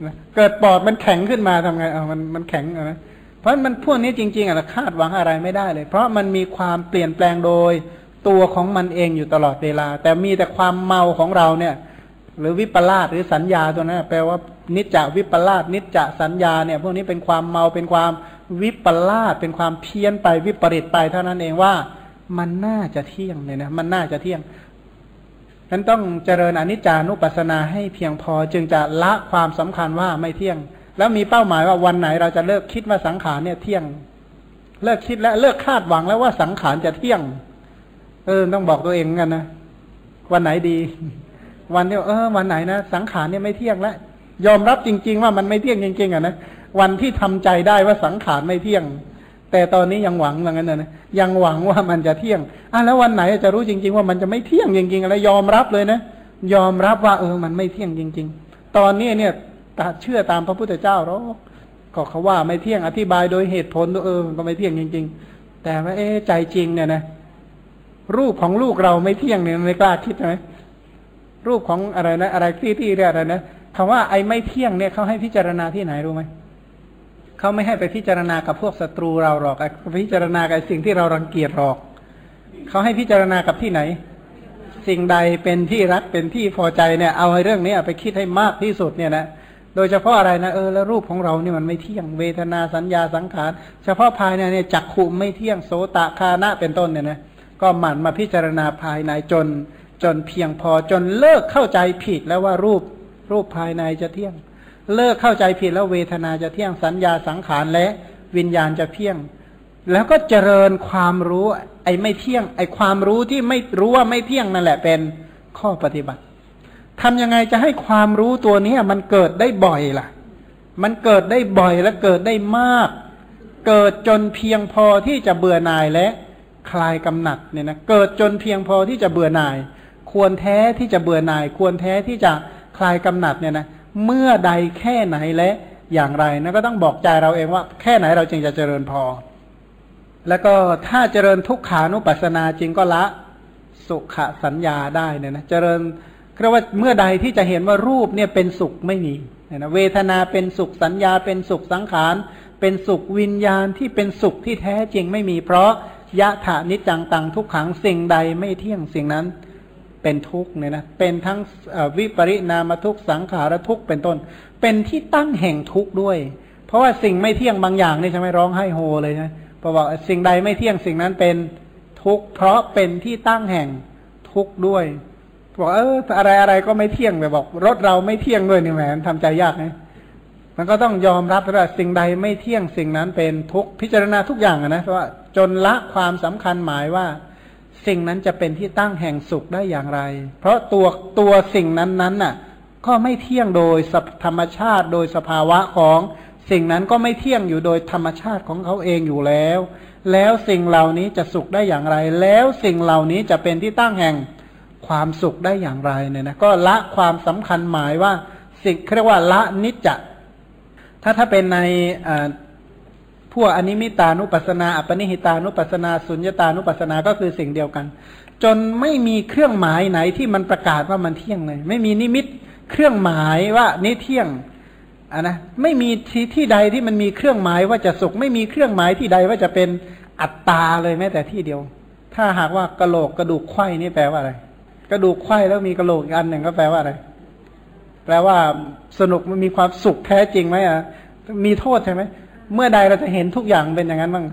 ะเกิดปอดมันแข็งขึ้นมาทำไงเออมันมันแข็งนะเพราะมันพวกนี้จริงๆอะคาดหวังอะไรไม่ได้เลย เพราะมันมีความเปลี่ยนแปลงโดยตัวของมันเองอยู่ตลอดเวลา แต่มีแต่ความเมาของเราเนี่ย หรือวิปลาสหรือสัญญาตัวนั้นแปลว่า นิจจวิปลาสนิจจสัญญาเนี่ยพวกนี้เป็นความเมาเป็นความวิปลาสเป็นความเพี้ยนไปวิปริตไปเท่านั้นเองว่ามันน่าจะเที่ยงเนี่ยนะมันน่าจะเที่ยงนั้นต้องเจริญอนิจจานุปัสสนาให้เพียงพอจึงจะละความสำคัญว่าไม่เที่ยง แล้วมีเป้าหมายว่าวันไหนเราจะเลิกคิดว่าสังขารเนี่ยเที่ยง เลิกคิดแล้วเลิกคาดหวังแล้วว่าสังขารจะเที่ยง เออต้องบอกตัวเองกันนะวันไหนดี วันที่เออ วันไหนนะสังขารเนี่ยไม่เที่ยงแล้ว ยอมรับจริง ๆ ว่ามันไม่เที่ยงจริงๆอะนะวันที่ทำใจได้ว่าสังขารไม่เที่ยง แต่ตอนนี้ยังหวังอย่างนั้นนะยังหวังว่ามันจะเที่ยงอะแล้ววันไหนจะรู้จริง ๆ ว่ามันจะไม่เที่ยงจริงๆอะไรยอมรับเลยนะยอมรับว่าเออมันไม่เที่ยงจริง ๆ ตอนนี้เนี่ยเชื่อตามพระพุทธเจ้าหรอกก็เขาว่าไม่เที่ยงอธิบายโดยเหตุผลเออก็ไม่เที่ยงจริง ๆ แต่ว่าเอ๊ใจจริงเนี่ยนะรูปของลูกเราไม่เที่ยงเนี่ยไม่กล้าคิดไหมรูปของอะไรนะ อะไรที่ที่เรียกอะไรนะ คำว่าไอ้ไม่เที่ยงเนี่ยเขาให้พิจารณาที่ไหนรู้ไหมเขาไม่ให้ไปพิจารณากับพวกศัตรูเราหรอกพิจารณากับสิ่งที่เรารังเกียจหรอกเขาให้พิจารณากับที่ไหน สิ่งใดเป็นที่รักเป็นที่พอใจเนี่ย เอาเรื่องนี้ไปคิดให้มากที่สุดเนี่ยนะโดยเฉพาะอะไรนะเออแล้วรูปของเราเนี่ยมันไม่เที่ยงเวทนาสัญญาสังขารเฉพาะภายในเนี่ยจักขุมไม่เที่ยงโสตคานะเป็นต้นเนี่ยนะก็หมั่นมาพิจารณาภายในจน จนเพียงพอจนเลิกเข้าใจผิดแล้วว่ารูป รูปภายในจะเที่ยง เลิกเข้าใจผิดแล้วเวทนาจะเที่ยงสัญญาสังขารและวิญญาณจะเที่ยง แล้วก็เจริญความรู้ ไอ้ไม่เที่ยง ไอ้ความรู้ที่ไม่รู้ว่าไม่เที่ยงนั่นแหละเป็นข้อปฏิบัติทำยังไงจะให้ความรู้ตัวนี้มันเกิดได้บ่อยล่ะ มันเกิดได้บ่อยและเกิดได้มาก เกิดจนเพียงพอที่จะเบื่อหน่ายและคลายกำหนัดเนี่ยนะเกิดจนเพียงพอที่จะเบื่อหน่าย ควรแท้ที่จะเบื่อหน่าย ควรแท้ที่จะ คลายกำหนัดเนี่ยนะเมื่อใดแค่ไหนและอย่างไรนะก็ต้องบอกใจเราเองว่า แค่ไหนเราจึงจะเจริญพอ แล้วก็ถ้าเจริญทุกขานุปัสสนาจริงก็ละสุขสัญญาได้เนี่ยนะเจริญเรียกว่าเมื่อใดที่จะเห็นว่ารูปเนี่ยเป็นสุขไม่มีเนี่ยนะเวทนาเป็นสุขสัญญาเป็นสุขสังขาร เป็นสุขวิญญาณที่เป็นสุขที่แท้จริงไม่มี เพราะยะถานิจจังตังทุกขังสิ่งใดไม่เที่ยงสิ่งนั้น เป็นทุกข์เนี่ยนะเป็นทั้งวิปริณามทุกสังขารทุกข์เป็นต้น เป็นที่ตั้งแห่งทุกข์ด้วย เพราะว่าสิ่งไม่เที่ยงบางอย่างนี่ใช่ไหมร้องไห้โฮเลยนะเพราะว่าสิ่งใดไม่เที่ยงสิ่งนั้นเป็นทุกข์เพราะเป็นที่ตั้งแห่งทุกข์ด้วยบอกเอออะไรอะไรก็ไม่เที่ยงแบบบอก รถเราไม่เที่ยงด้วยนี่แหมทำใจยากนะมันก็ต้องยอมรับว่าสิ่งใดไม่เที่ยงสิ่งนั้นเป็นทุกพิจารณาทุกอย่างนะว่าจนละความสำคัญหมายว่า สิ่งนั้นจะเป็นที่ตั้งแห่งสุขได้อย่างไร เพราะตัวตัวสิ่งนั้นนั้นน่ะ ก็ไม่เที่ยงโดยธรรมชาติโดยสภาวะของสิ่งนั้นก็ไม่เที่ยงอยู่โดยธรรมชาติของเขาเองอยู่แล้ว แล้วสิ่งเหล่านี้จะสุขได้อย่างไร แล้วสิ่งเหล่านี้จะเป็นที่ตั้งแห่งความสุขได้อย่างไรเนี่ยนะ ก็ละความสำคัญหมายว่าสิ่งเรียกว่าละนิจจะ ถ้าถ้าเป็นใน วกอนิมิตานุปัสนาอัปนิหิตานุปัสนาสุญญตานุปัสนาก็คือสิ่งเดียวกัน จนไม่มีเครื่องหมายไหนที่มันประกาศว่ามันเที่ยงเลย ไม่มีนิมิตเครื่องหมายว่านี้เที่ยงอะนะไม่มีที่ที่ใดที่มันมีเครื่องหมายว่าจะสุข ไม่มีเครื่องหมายที่ใดว่าจะเป็นอัตตาเลยแม้แต่ที่เดียว ถ้าหากว่ากระโหลกกระดูกไข้นี่แปลว่าอะไรกระดูกไข้แล้วมีกระโหลกอีกอันหนึ่งก็แปลว่าอะไร แปลว่าสนุกมันมีความสุขแท้จริงไหมอะมีโทษใช่ไหม เมื่อใดเราจะเห็นทุกอย่างเป็นอย่างนั้นบ้าง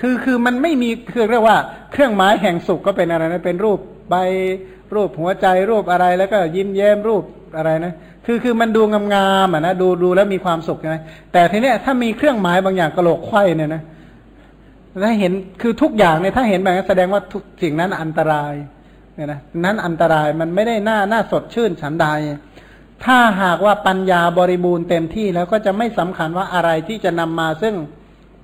คือคือมันไม่มีคือเรียกว่า เครื่องหมายแห่งสุขก็เป็นอะไรนะเป็นรูปใบรูปหัวใจรูปอะไรแล้วก็ยิ้มแย้มรูปอะไรนะคือคือมันดูงามๆอะนะดูดูแล้วมีความสุขใช่ไหมแต่ทีเนี้ยถ้ามีเครื่องหมายบางอย่างกระโหลกไข่เนี่ยนะถ้าเห็นคือทุกอย่างเนี่ยถ้าเห็นแบบนั้นแสดงว่าทุกสิ่งนั้นอันตรายเนี่ยนะนั้นอันตรายมันไม่ได้หน่าหน่าสดชื่นฉันใด ถ้าหากว่าปัญญาบริบูรณ์เต็มที่แล้วก็จะไม่สำคัญว่าอะไรที่จะนำมาซึ่ง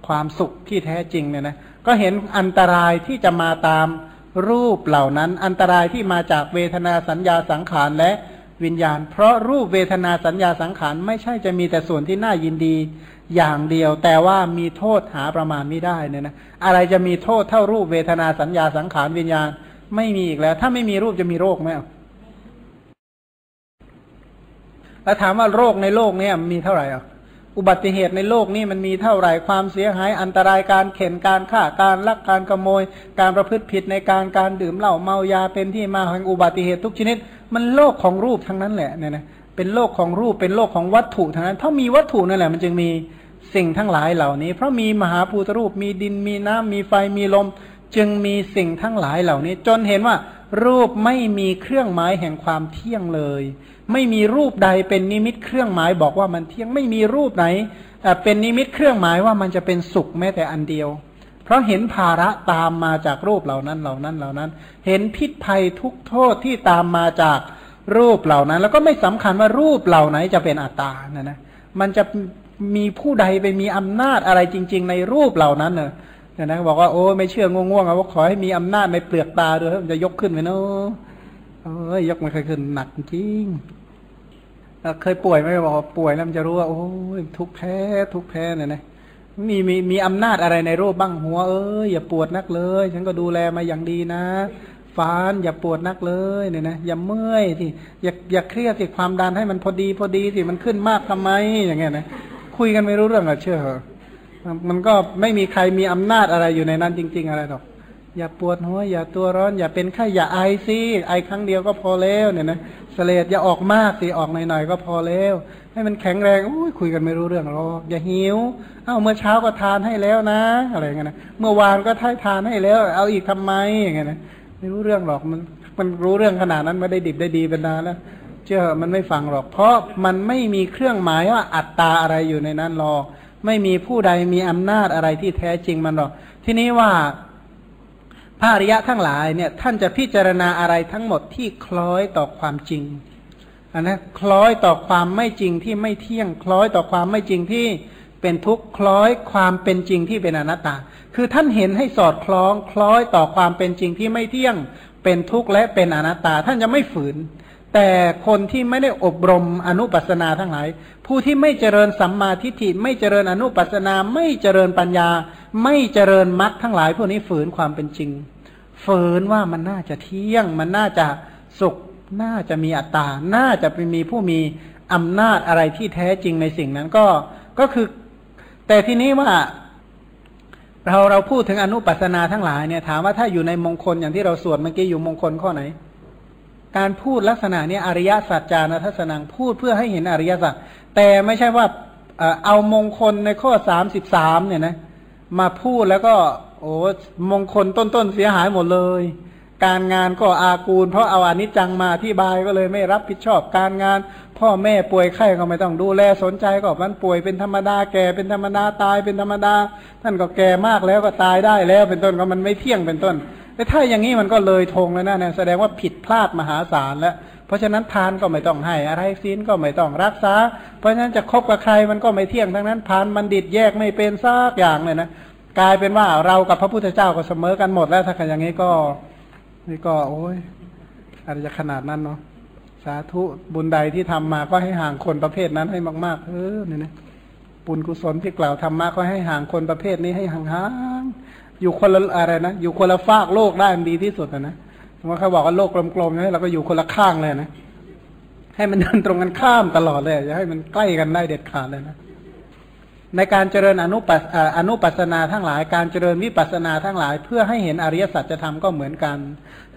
ความสุขที่แท้จริงเนี่ยนะก็เห็นอันตรายที่จะมาตามรูปเหล่านั้น อันตรายที่มาจากเวทนาสัญญาสังขารและวิญญาณ เพราะรูปเวทนาสัญญาสังขารไม่ใช่จะมีแต่ส่วนที่น่ายินดีอย่างเดียว แต่ว่ามีโทษหาประมาณไม่ได้เนี่ยนะอะไรจะมีโทษเท่ารูปเวทนาสัญญาสังขารวิญญาณ ไม่มีอีกแล้ว ถ้าไม่มีรูปจะมีโรคไหม แล้วถามว่าโรคในโลกนี้มีเท่าไหร่อะอุบัติเหตุในโลกนี้มันมีเท่าไหร่ความเสียหายอันตรายการเข็นการฆ่าการลักการขโมย การประพฤติผิดในการการดื่มเหล้าเมายาเป็นที่มาแห่งอุบัติเหตุทุกชนิด มันโลกของรูปทั้งนั้นแหละเนี่ยนะเป็นโลกของรูปเป็นโลกของวัตถุทั้งนั้น ถ้ามีวัตถุนั่นแหละมันจึงมีสิ่งทั้งหลายเหล่านี้ เพราะมีมหาภูตรูปมีดินมีน้ำมีไฟมีลม จึงมีสิ่งทั้งหลายเหล่านี้ จนเห็นว่า รูปไม่มีเครื่องหมายแห่งความเที่ยงเลย ไม่มีรูปใดเป็นนิมิตเครื่องหมายบอกว่ามันเที่ยงไม่มีรูปไหนเป็นนิมิตเครื่องหมายว่ามันจะเป็นสุขแม้แต่อันเดียว เพราะเห็นภาระตามมาจากรูปเหล่านั้นเหล่านั้นเหล่านั้น เห็นพิษภัยทุกโทษที่ตามมาจากรูปเหล่านั้น แล้วก็ไม่สำคัญว่ารูปเหล่าไหนจะเป็นอัตตานะนะมันจะมีผู้ใดไปมีอำนาจอะไรจริง ๆ ในรูปเหล่านั้นเนอะนะบอกว่าโอ้ไม่เชื่อง่วงๆว่าขอให้มีอำนาจในเปลือกตาด้วยมันจะยกขึ้นไหมเนาะเอ้ยยกไม่เคยขึ้นหนักจริง เคยป่วยไหมบอกป่วยแล้วมันจะรู้ว่าโอ้ยทุกแพ้ทุกแพ้เนี่ยนะมีมีมีอำนาจอะไรในรูปบ้างหัวเอ้ยอย่าปวดนักเลย ฉันก็ดูแลมาอย่างดีนะฟานอย่าปวดนักเลยเนี่ยนะอย่าเมื่อยที่อย่าอย่าเครียดสิความดันให้มันพอดีพอดีสิมันขึ้นมากทำไมอย่างเงี้ยนะคุยกันไม่รู้เรื่องอะเชื่อเหรอมันก็ไม่มีใครมีอำนาจอะไรอยู่ในนั้นจริง ๆ อะไรหรอก อย่าปวดหัวอย่าตัวร้อน อย่าเป็นไข้อย่าไอซิไอครั้งเดียวก็พอแล้วเนี่ยนะสเลดอย่าออกมากสิออกหน่อยๆก็พอแล้ว ให้มันแข็งแรงอุ้ยคุยกันไม่รู้เรื่องหรอกอย่าหิว เอ้าเมื่อเช้าก็ทานให้แล้วนะ อะไรเงี้ยนะเมื่อวานก็ท้ายทานให้แล้ว เอาอีกทำไมอย่างเงี้ยนะไม่รู้เรื่องหรอกมันมันรู้เรื่องขนาดนั้นไม่ได้ดิบได้ดีเป็นนานแล้วเชื่อมันไม่ฟังหรอก เพราะมันไม่มีเครื่องหมายว่าอัตตาอะไรอยู่ในนั้นหรอก ไม่มีผู้ใดมีอำนาจอะไรที่แท้จริงมันหรอก ที่นี้ว่า พระอริยะทั้งหลายเนี่ยท่านจะพิจารณาอะไรทั้งหมดที่คล้อยต่อความจริงอันนะคล้อยต่อความไม่จริงที่ไม่เที่ยง คล้อยต่อความไม่จริงที่เป็นทุกข์คล้อยความเป็นจริงที่เป็นอนัตตา คือท่านเห็นให้สอดคล้องคล้อยต่อความเป็นจริงที่ไม่เที่ยง เป็นทุกข์และเป็นอนัตตา ท่านจะไม่ฝืน แต่คนที่ไม่ได้อบรมอนุปัสนาทั้งหลาย ผู้ที่ไม่เจริญสัมมาทิฏฐิไม่เจริญอนุปัสนา ไม่เจริญปัญญา ไม่เจริญมรรคทั้งหลายพวกนี้ฝืนความเป็นจริง ฝืนว่ามันน่าจะเที่ยง มันน่าจะสุข น่าจะมีอัตตา น่าจะเป็นมีผู้มีอำนาจอะไรที่แท้จริงในสิ่งนั้นก็ ก็คือ แต่ทีนี้ว่า เราเราพูดถึงอนุปัสนาทั้งหลายเนี่ยถามว่าถ้าอยู่ในมงคลอย่างที่เราสวดเมื่อกี้อยู่มงคลข้อไหน การพูดลักษณะนี้อริยสัจจานัทสนังพูดเพื่อให้เห็นอริยสัจแต่ไม่ใช่ว่าเอามงคลในข้อสามสิบสามเนี่ยนะมาพูดแล้วก็ โอ้มงคลต้นๆเสียหายหมดเลย การงานก็อากูล เพราะเอาอานิจจังมาที่บายก็เลยไม่รับผิดชอบการงาน พ่อแม่ป่วยไข้ก็ไม่ต้องดูแลสนใจก็มันป่วยเป็นธรรมดาแก่เป็นธรรมดาตายเป็นธรรมดา ท่านก็แก่มากแล้วก็ตายได้แล้วเป็นต้นก็มันไม่เที่ยงเป็นต้นแต่ถ้าอย่างนี้มันก็เลยทงแล้วนะแสดงว่าผิดพลาดมหาศาลแล้วเพราะฉะนั้นทานก็ไม่ต้องให้อะไรศีลก็ไม่ต้องรักษา เพราะฉะนั้นจะคบกับใครมันก็ไม่เที่ยงทั้งนั้นพานบัณฑิตแยกไม่เป็นซากอย่างเลยนะ กลายเป็นว่าเรากับพระพุทธเจ้าก็เสมอกันหมดแล้วถ้าอย่างนี้ก็ นี่ก็ โอ้ยอะไรจะขนาดนั้นเนาะสาธุบุญใดที่ทำมาก็ให้ห่างคนประเภทนั้นให้มาก ๆ เออเนี่ยนะบุญกุศลที่กล่าวทำมาก็ให้ห่างคนประเภทนี้ให้ห่างๆอยู่คนละอะไรนะอยู่คนละฟากโลกได้ดีที่สุดนะนะสมมติเขาบอกว่าโลกกลมๆนี่เราก็อยู่คนละข้างเลยนะให้มันเดินตรงกันข้ามตลอดเลยอย่าให้มันใกล้กันได้เด็ดขาดเลยนะ ในการเจริญอนุปัสอนุปัสนาทั้งหลาย การเจริญวิปัสนาทั้งหลาย เพื่อให้เห็นอริยสัจธรรมก็เหมือนกัน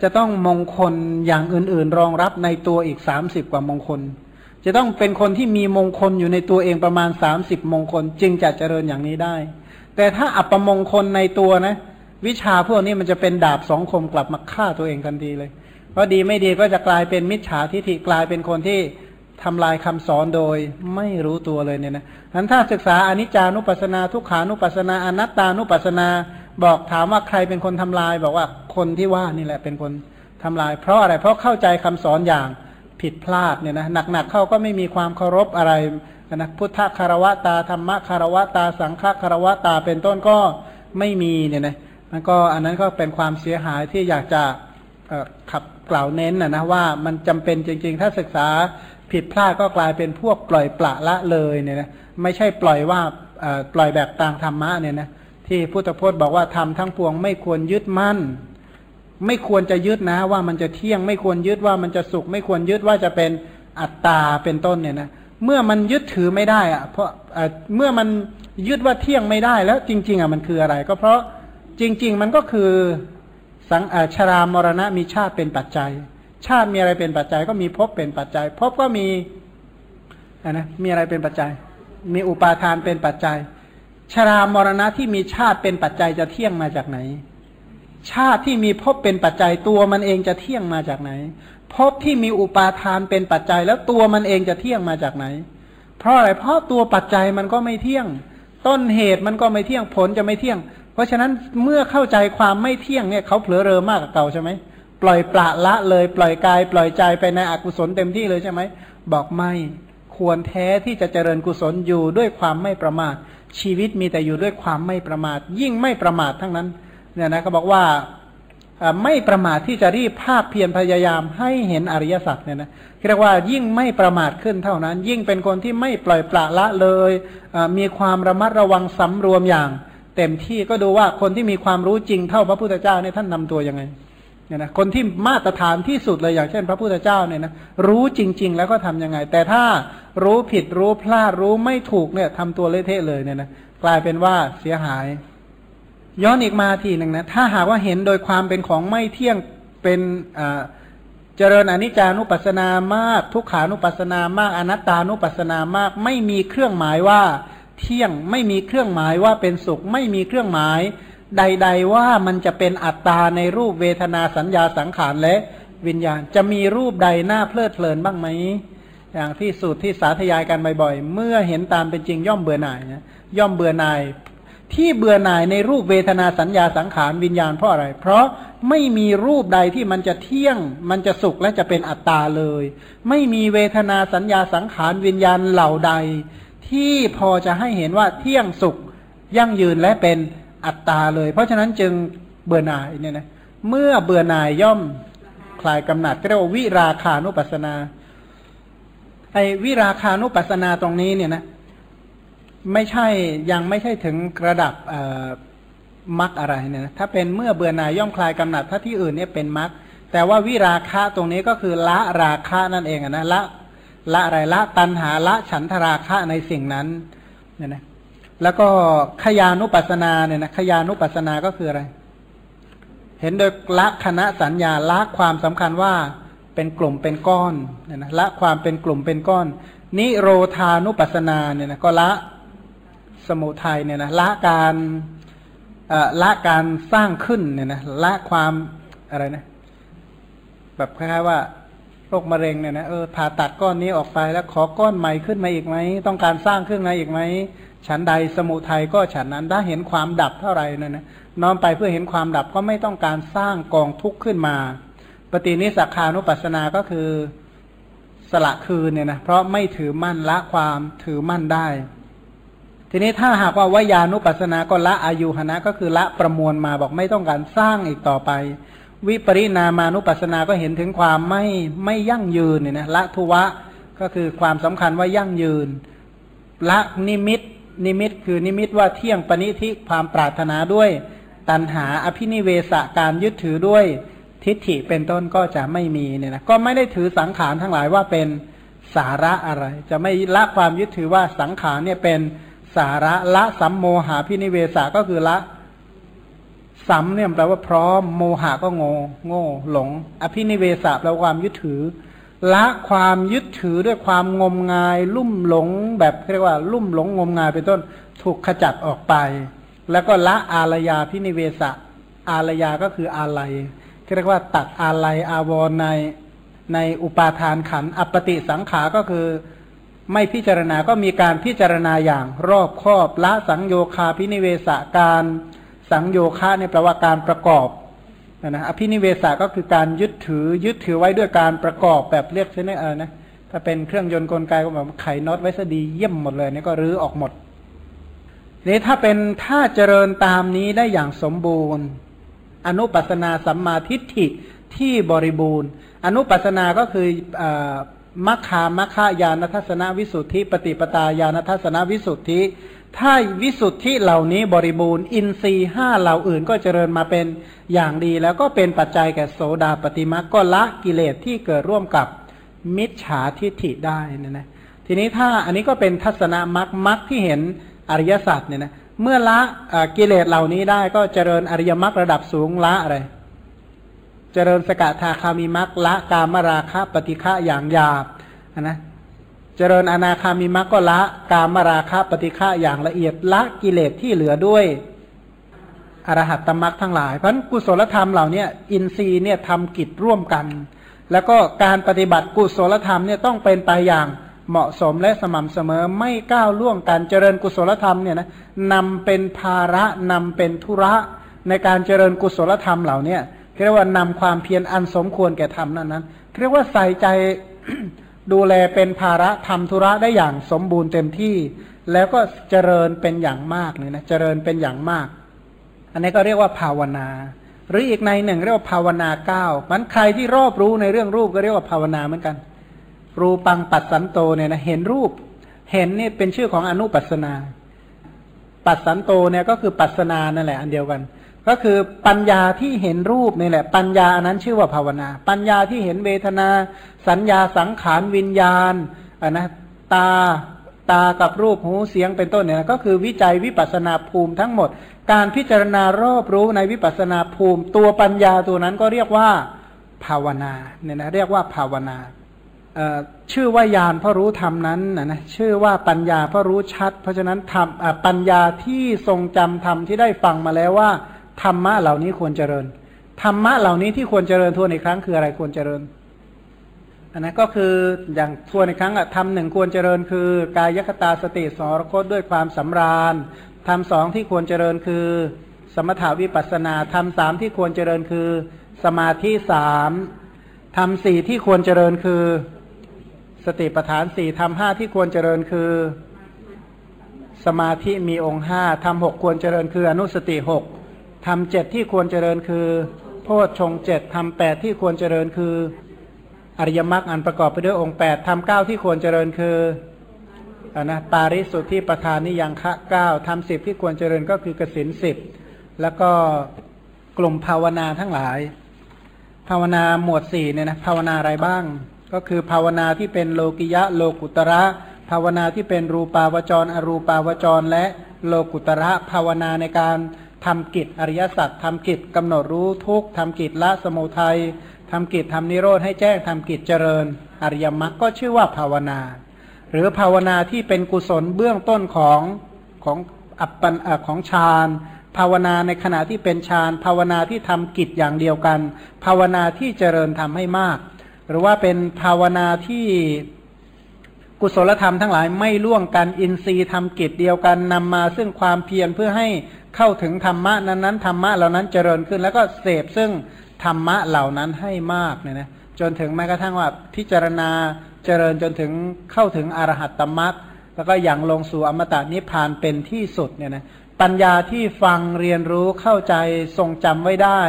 จะต้องมงคลอย่างอื่น ๆ รองรับในตัวอีกสามสิบกว่ามงคล จะต้องเป็นคนที่มีมงคลอยู่ในตัวเองประมาณสามสิบมงคล จึงจะเจริญอย่างนี้ได้ แต่ถ้าอัปมงคลในตัวนะ วิชาพวกนี้มันจะเป็นดาบสองคมกลับมาฆ่าตัวเองทันทีเลย เพราะดีไม่ดีก็จะกลายเป็นมิจฉาทิฏฐิกลายเป็นคนที่ ทำลายคำสอนโดยไม่รู้ตัวเลยเนี่ยนะนั้นถ้าศึกษาอนิจจานุปัสนา ทุกขานุปัสนา อนัตตานุปัสนา บอกถามว่าใครเป็นคนทำลาย บอกว่าคนที่ว่านี่แหละเป็นคนทำลาย เพราะอะไร เพราะเข้าใจคำสอนอย่างผิดพลาดเนี่ยนะหนักๆเข้าก็ไม่มีความเคารพอะไรนะพุทธคารวะตาธรรมคารวะตา สังฆคารวะตาเป็นต้นก็ไม่มีเนี่ยนะมันก็อันนั้นก็เป็นความเสียหายที่อยากจะขับกล่าวเน้นนะนะว่ามันจำเป็นจริง ๆ ถ้าศึกษา ผิดพลาดก็กลายเป็นพวกปล่อยปละละเลยเนี่ยนะไม่ใช่ปล่อยว่าปล่อยแบบต่างธรรมะเนี่ยนะที่พุทธพจน์บอกว่าทำทั้งปวงไม่ควรยึดมั่น ไม่ควรจะยึดนะ ว่ามันจะเที่ยงไม่ควรยึดว่ามันจะสุข ไม่ควรยึดว่าจะเป็นอัตตาเป็นต้นเนี่ยนะเมื่อมันยึดถือไม่ได้อะเพราะเมื่อมันยึดว่าเที่ยงไม่ได้แล้วจริง ๆอะมันคืออะไร ก็เพราะจริง ๆ มันก็คือสังชรามรณะมีชาติเป็นปัจจัย ชาติมีอะไรเป็นปัจจัยก็มีภพเป็นปัจจัยภพก็มีนะมีอะไรเป็นปัจจัย มีอุปาทานเป็นปัจจัย ชรามรณะที่มีชาติเป็นปัจจัยจะเที่ยงมาจากไหน ชาติที่มีภพเป็นปัจจัยตัวมันเองจะเที่ยงมาจากไหนภพที่มีอุปาทานเป็นปัจจัย แล้วตัวมันเองจะเที่ยงมาจากไหน เพราะอะไรเพราะตัวปัจจัยมันก็ไม่เที่ยง ต้นเหตุมันก็ไม่เที่ยงผลจะไม่เที่ยง เพราะฉะนั้นเมื่อเข้าใจความไม่เที่ยงเนี่ยเขาเผลอเรอมากกว่าเก่าใช่ไหม ปล่อยปละละเลย ปล่อยกาย ปล่อยใจไปในอกุศลเต็มที่เลยใช่ไหมบอกไม่ควรแท้ที่จะเจริญกุศลอยู่ด้วยความไม่ประมาท ชีวิตมีแต่อยู่ด้วยความไม่ประมาท ยิ่งไม่ประมาททั้งนั้นเนี่ยนะเขาบอกว่าไม่ประมาทที่จะรีบภาคเพียรพยายามให้เห็นอริยสัจเนี่ยนะเรียกว่ายิ่งไม่ประมาทขึ้นเท่านั้น ยิ่งเป็นคนที่ไม่ปล่อยปละละเลยมีความระมัดระวังสำรวมอย่าง เต็มที่ก็ดูว่าคนที่มีความรู้จริงเท่าพระพุทธเจ้าเนี่ยท่านนำตัวยังไง เนี่ยนะคนที่มาตรฐานที่สุดเลยอย่างเช่น พระพุทธเจ้าเนี่ยนะรู้จริง ๆ แล้วก็ทํำยังไง แต่ถ้ารู้ผิดรู้พลาดรู้ไม่ถูกเนี่ยทำตัวเละเทะเลยเนี่ยนะกลายเป็นว่าเสียหาย ย้อนอีกมาทีหนึ่งนะถ้าหากว่าเห็นโดยความเป็นของไม่เที่ยงเป็นเจริญอนิจจานุปัสสนามาก ทุกขานุปัสสนามาก อนัตตานุปัสสนามาก ไม่มีเครื่องหมายว่าเที่ยงไม่มีเครื่องหมายว่าเป็นสุข ไม่มีเครื่องหมาย ใด ๆ ว่ามันจะเป็นอัตตาในรูปเวทนาสัญญาสังขารและวิญญาณ จะมีรูปใดหน้าเพลิดเพลินบ้างไหม อย่างที่สูตรที่สาธยายกันบ่อยๆ เมื่อเห็นตามเป็นจริงย่อมเบื่อหน่ายนะย่อมเบื่อหน่าย ที่เบื่อหน่ายในรูปเวทนาสัญญาสังขารวิญญาณเพราะอะไร เพราะไม่มีรูปใดที่มันจะเที่ยง มันจะสุขและจะเป็นอัตตาเลย ไม่มีเวทนาสัญญาสังขารวิญญาณเหล่าใด ที่พอจะให้เห็นว่าเที่ยงสุขยั่งยืนและเป็น อัตตาเลย เพราะฉะนั้นจึงเบื่อหน่ายเนี่ยนะเมื่อเบื่อหน่ายย่อมคลายกำหนัดก็เรียกว่าวิราคานุปัสนาไอ้วิราคานุปัสนาตรงนี้เนี่ยนะไม่ใช่ยังไม่ใช่ถึงระดับมักอะไรเนี่ยนะถ้าเป็นเมื่อเบื่อหน่ายย่อมคลายกำหนัดถ้าที่อื่นเนี่ยเป็นมักแต่ว่าวิราคะตรงนี้ก็คือละราคะนั่นเองนะละละอะไรละตันหาละฉันทราคะในสิ่งนั้นเนี่ยนะ แล้วก็ขยานุปัสนาเนี่ยนะขยานุปัสนาก็คืออะไร เห็นโดยละคณะสัญญาละความสำคัญว่าเป็นกลุ่มเป็นก้อนเนี่ยนะละความเป็นกลุ่มเป็นก้อน นิโรธานุปัสนาเนี่ยนะก็ละสมุทัยเนี่ยนะละการละการสร้างขึ้นเนี่ยนะละความอะไรนะแบบคล้ายๆว่าโรคมะเร็งเนี่ยนะเออผ่าตัดก้อนนี้ออกไปแล้วขอก้อนใหม่ขึ้นมาอีกไหมต้องการสร้างขึ้นมาอีกไหม ฉันใดสมุทัยก็ฉันนั้นถ้าเห็นความดับเท่าไหร่นั่นนะน้อมไปเพื่อเห็นความดับก็ไม่ต้องการสร้างกองทุกข์ขึ้นมา ปฏินิสักานุปัสสนาก็คือสละคืนเนี่ยนะเพราะไม่ถือมั่นละความถือมั่นได้ ทีนี้ถ้าหากว่าวายานุปัสสนาก็ละอายุหนะก็คือละประมวลมาบอกไม่ต้องการสร้างอีกต่อไป วิปริณามานุปัสสนาก็เห็นถึงความไม่ไม่ยั่งยืนเนี่ยนะละทุวะก็คือความสำคัญว่ายั่งยืน ละนิมิต นิมิตคือนิมิตว่าเที่ยงปณิทิความปรารถนาด้วย ตัณหาอภินิเวสการยึดถือด้วยทิฏฐิเป็นต้นก็จะไม่มีเนี่ยนะก็ไม่ได้ถือสังขารทั้งหลายว่าเป็นสาระอะไร จะไม่ละความยึดถือว่าสังขารเนี่ยเป็นสาระละสัมโมหาพินิเวสก็คือละสัมเนี่ยแปลว่าพร้อมโมหะก็โง่โง่หลง อภินิเวสแปลว่าความยึดถือ ละความยึดถือด้วยความงมงาย ลุ่มหลงแบบเรียกว่า ลุ่มหลงงมงายเป็นต้นถูกขจัดออกไป แล้วก็ละอารยาพินิเวสะอารยาก็คืออาลัยเรียกว่าตัดอาลัยอาวรในในอุปาทานขันอปติสังขาก็คือไม่พิจารณาก็มีการพิจารณาอย่างรอบครอบละสังโยคาพินิเวสะการสังโยคะเนี่ยแปลว่าการประกอบ นะอภินิเวสาก็คือการยึดถือยึดถือไว้ด้วยการประกอบแบบเรียกใช่ไหมเออนะถ้าเป็นเครื่องยนต์กลไกก็แบบไขน็อตไว้ซะดีเยี่ยมหมดเลยนี่ก็รื้อออกหมดนี่ถ้าเป็นถ้าเจริญตามนี้ได้อย่างสมบูรณ์ อนุปัสนาสัมมาทิฏฐิที่บริบูรณ์ อนุปัสนาก็คืออมัคคามัคคายานทัศนวิสุทธิ ปฏิปตาญาณทัศนวิสุทธิ ถ้าวิสุทธิเหล่านี้บริบูรณ์ อินทรีห้าเหล่าอื่นก็เจริญมาเป็นอย่างดี แล้วก็เป็นปัจจัยแก่โสดาปฏิมาก็ละกิเลสที่เกิดร่วมกับมิจฉาทิฏฐิได้นะนะทีนี้ถ้าอันนี้ก็เป็นทัศนมัคมัคที่เห็นอริยสัจเนี่ยนะเมื่อละกิเลสเหล่านี้ได้ก็เจริญอริยมรรคระดับสูงละอะไรเจริญสกทาคามีมรรคละกามราคะปฏิฆะอย่างหยาบนะ เจริญอนาคามีมรรคก็ละกามราคะปฏิฆะอย่างละเอียดละกิเลสที่เหลือด้วยอรหัตตมรรคทั้งหลาย เพราะกุศลธรรมเหล่านี้อินทรีย์เนี่ยทำกิจร่วมกัน แล้วก็การปฏิบัติกุศลธรรมเนี่ยต้องเป็นไปอย่างเหมาะสมและสม่ำเสมอไม่ก้าวล่วงการเจริญกุศลธรรมเนี่ยนะนำเป็นภาระนำเป็นธุระในการเจริญกุศลธรรมเหล่านี้เรียกว่านำความเพียรอันสมควรแก่ธรรมนั้นนั้นเรียกว่าใส่ใจ ดูแลเป็นภาระทำธุระได้อย่างสมบูรณ์เต็มที่ แล้วก็เจริญเป็นอย่างมากเลยนะเจริญเป็นอย่างมาก อันนี้ก็เรียกว่าภาวนา หรืออีกในหนึ่งเรียกว่าภาวนาเก้ามันใครที่รอบรู้ในเรื่องรูปก็เรียกว่าภาวนาเหมือนกัน รูปังปัสสันโตเนี่ยนะเห็นรูป เห็นนี่เป็นชื่อของอนุปัสนา ปัสสันโตเนี่ยก็คือปัสนานั่นแหละอันเดียวกัน ก็คือปัญญาที่เห็นรูปนี่แหละ ปัญญาอันนั้นชื่อว่าภาวนา ปัญญาที่เห็นเวทนา สัญญาสังขารวิญญาณอะนะตาตากับรูปหูเสียงเป็นต้นเนี่ยก็คือวิจัยวิปัสนาภูมิทั้งหมด การพิจารณารอบรู้ในวิปัสนาภูมิ ตัวปัญญาตัวนั้นก็เรียกว่าภาวนาเนี่ยนะเรียกว่าภาวนาชื่อว่ายานเพราะรู้ธรรมนั้นนะนะชื่อว่าปัญญาเพราะรู้ชัด เพราะฉะนั้นธรรมปัญญาที่ทรงจำธรรมที่ได้ฟังมาแล้วว่า ธรรมะเหล่านี้ควรเจริญธรรมะเหล่านี้ที่ควรเจริญทวนอีกครั้งคืออะไรควรเจริญอันนั้นก็คืออย่างทวนอีกครั้งอะทำหนึ่งควรเจริญคือกายคตาสติสรคตด้วยความสำราญทำสองที่ควรเจริญคือ สมถาวิปัสนาทำสามที่ควรเจริญคือ สมาธิสามทำสี่ที่ควรเจริญคือ สติปัฏฐานสี่ทำห้าที่ควรเจริญคือ สมาธิมีองค์ห้าทำหกควรเจริญคืออนุสติหก ทำเจ็ดที่ควรเจริญคือ โพชฌงเจ็ดทำแปดที่ควรเจริญคือ อริยมรรคอันประกอบไปด้วยองค์แปดทำเก้าที่ควรเจริญคืออะนะปาริสุทธิประธานนิยังคะเก้าทำสิบที่ควรเจริญก็คือกสินสิบแล้วก็กลุ่มภาวนาทั้งหลาย ภาวนาหมวดสี่เนี่ยนะภาวนาอะไรบ้าง ก็คือภาวนาที่เป็นโลกิยะโลกุตระ ภาวนาที่เป็นรูปาวจร อรูปาวจร และโลกุตระภาวนาในการ ทำกิจอริยสัจทำกิจกำหนดรู้ทุกทำกิจละสมุทัยทำกิจทำนิโรธให้แจ้งทำกิจเจริญ อริยมรรคก็ชื่อว่าภาวนา หรือภาวนาที่เป็นกุศลเบื้องต้นของของอัปปนของฌานภาวนาในขณะที่เป็นฌานภาวนาที่ทำกิจอย่างเดียวกัน ภาวนาที่เจริญทำให้มาก หรือว่าเป็นภาวนาที่กุศลธรรมทั้งหลายไม่ล่วงกันอินทรีย์ทำกิจเดียวกันนำมาซึ่งความเพียรเพื่อให้ เข้าถึงธรรมะนั้นๆธรรมะเหล่านั้นเจริญขึ้น แล้วก็เสพซึ่งธรรมะเหล่านั้นให้มากเนี่ยนะจนถึงแม้กระทั่งว่าพิจารณาเจริญจนถึงเข้าถึงอรหัตตมรรคแล้วก็อย่างลงสู่อมตะนิพพานเป็นที่สุดเนี่ยนะปัญญาที่ฟังเรียนรู้เข้าใจทรงจำไว้ได้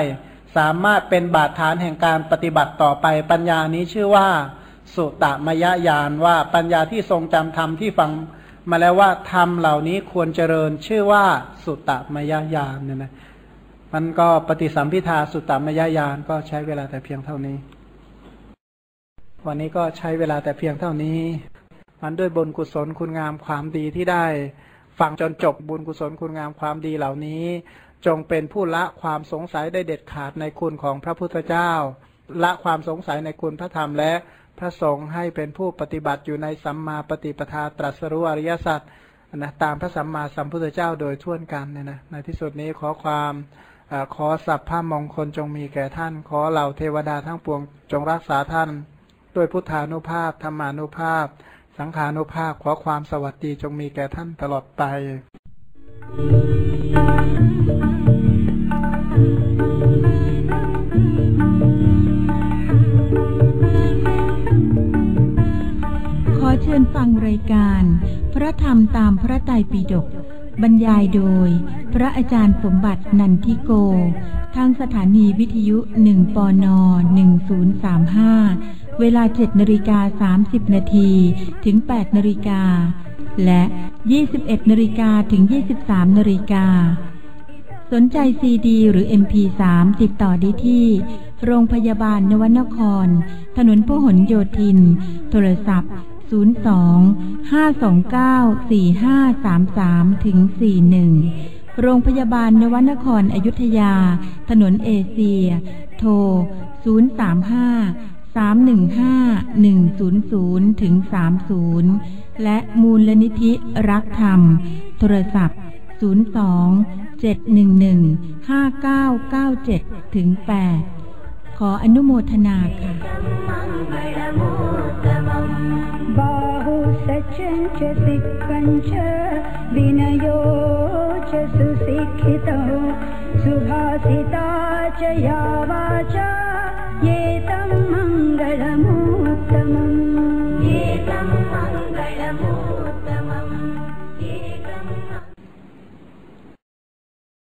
สามารถเป็นบาดฐานแห่งการปฏิบัติต่อไป ปัญญานี้ชื่อว่า สุตมยญาณว่าปัญญาที่ทรงจำธรรมที่ฟัง มาแล้วว่าธรรมเหล่านี้ควรเจริญชื่อว่าสุตตมยญาณเนี่ยนะมันก็ปฏิสัมพิทาสุตตมยญาณก็ใช้เวลาแต่เพียงเท่านี้ วันนี้ก็ใช้เวลาแต่เพียงเท่านี้ มันด้วยบนกุศลคุณงามความดีที่ได้ ฟังจนจบบุญกุศลคุณงามความดีเหล่านี้ จงเป็นผู้ละความสงสัยได้เด็ดขาดในคุณของพระพุทธเจ้า ละความสงสัยในคุณพระธรรมและ พระสงฆ์ให้เป็นผู้ปฏิบัติอยู่ในสัมมาปฏิปทาตรัสรู้อริยสัจนะตามพระสัมมาสัมพุทธเจ้าโดยทั่วนกันเนี่ยนะในที่สุดนี้ขอความอขอสัพพะมงคลจงมีแก่ท่าน ขอเหล่าเทวดาทั้งปวงจงรักษาท่าน ด้วยพุทธานุภาพธรรมานุภาพ สังขานุภาพขอความสวัสดีจงมีแก่ท่านตลอดไป
อเชิญฟังรายการ พระธรรมตามพระไตรปิฎกบรรยายโดย พระอาจารย์สมบัตินันทิโก ทางสถานีวิทยุ1ปน1035 เวลา7นาฬิกา30นาทีถึง8นาฬิกา และ 21นาฬิกาถึง 23นาฬิกา สนใจซีดีหรือ MP3 ติดต่อได้ที่ โรงพยาบาลนวนคร ถนนพหลโยธิน โทรศัพท์ 02 529 4533ถึง41 โรงพยาบาลนวนครอยุธยา ถนนเอเชีย โทร 035 315 100ถึง30 และมูลนิธิรักธรรม โทรศัพท์ 02 711 5997ถึง8 ขออนุโมทนาค่ะ
बाहु सचं च सिक्खं च विनयो च सुशिक्षितो सुभाषिता च या वाचा ये तं मङ्गलमु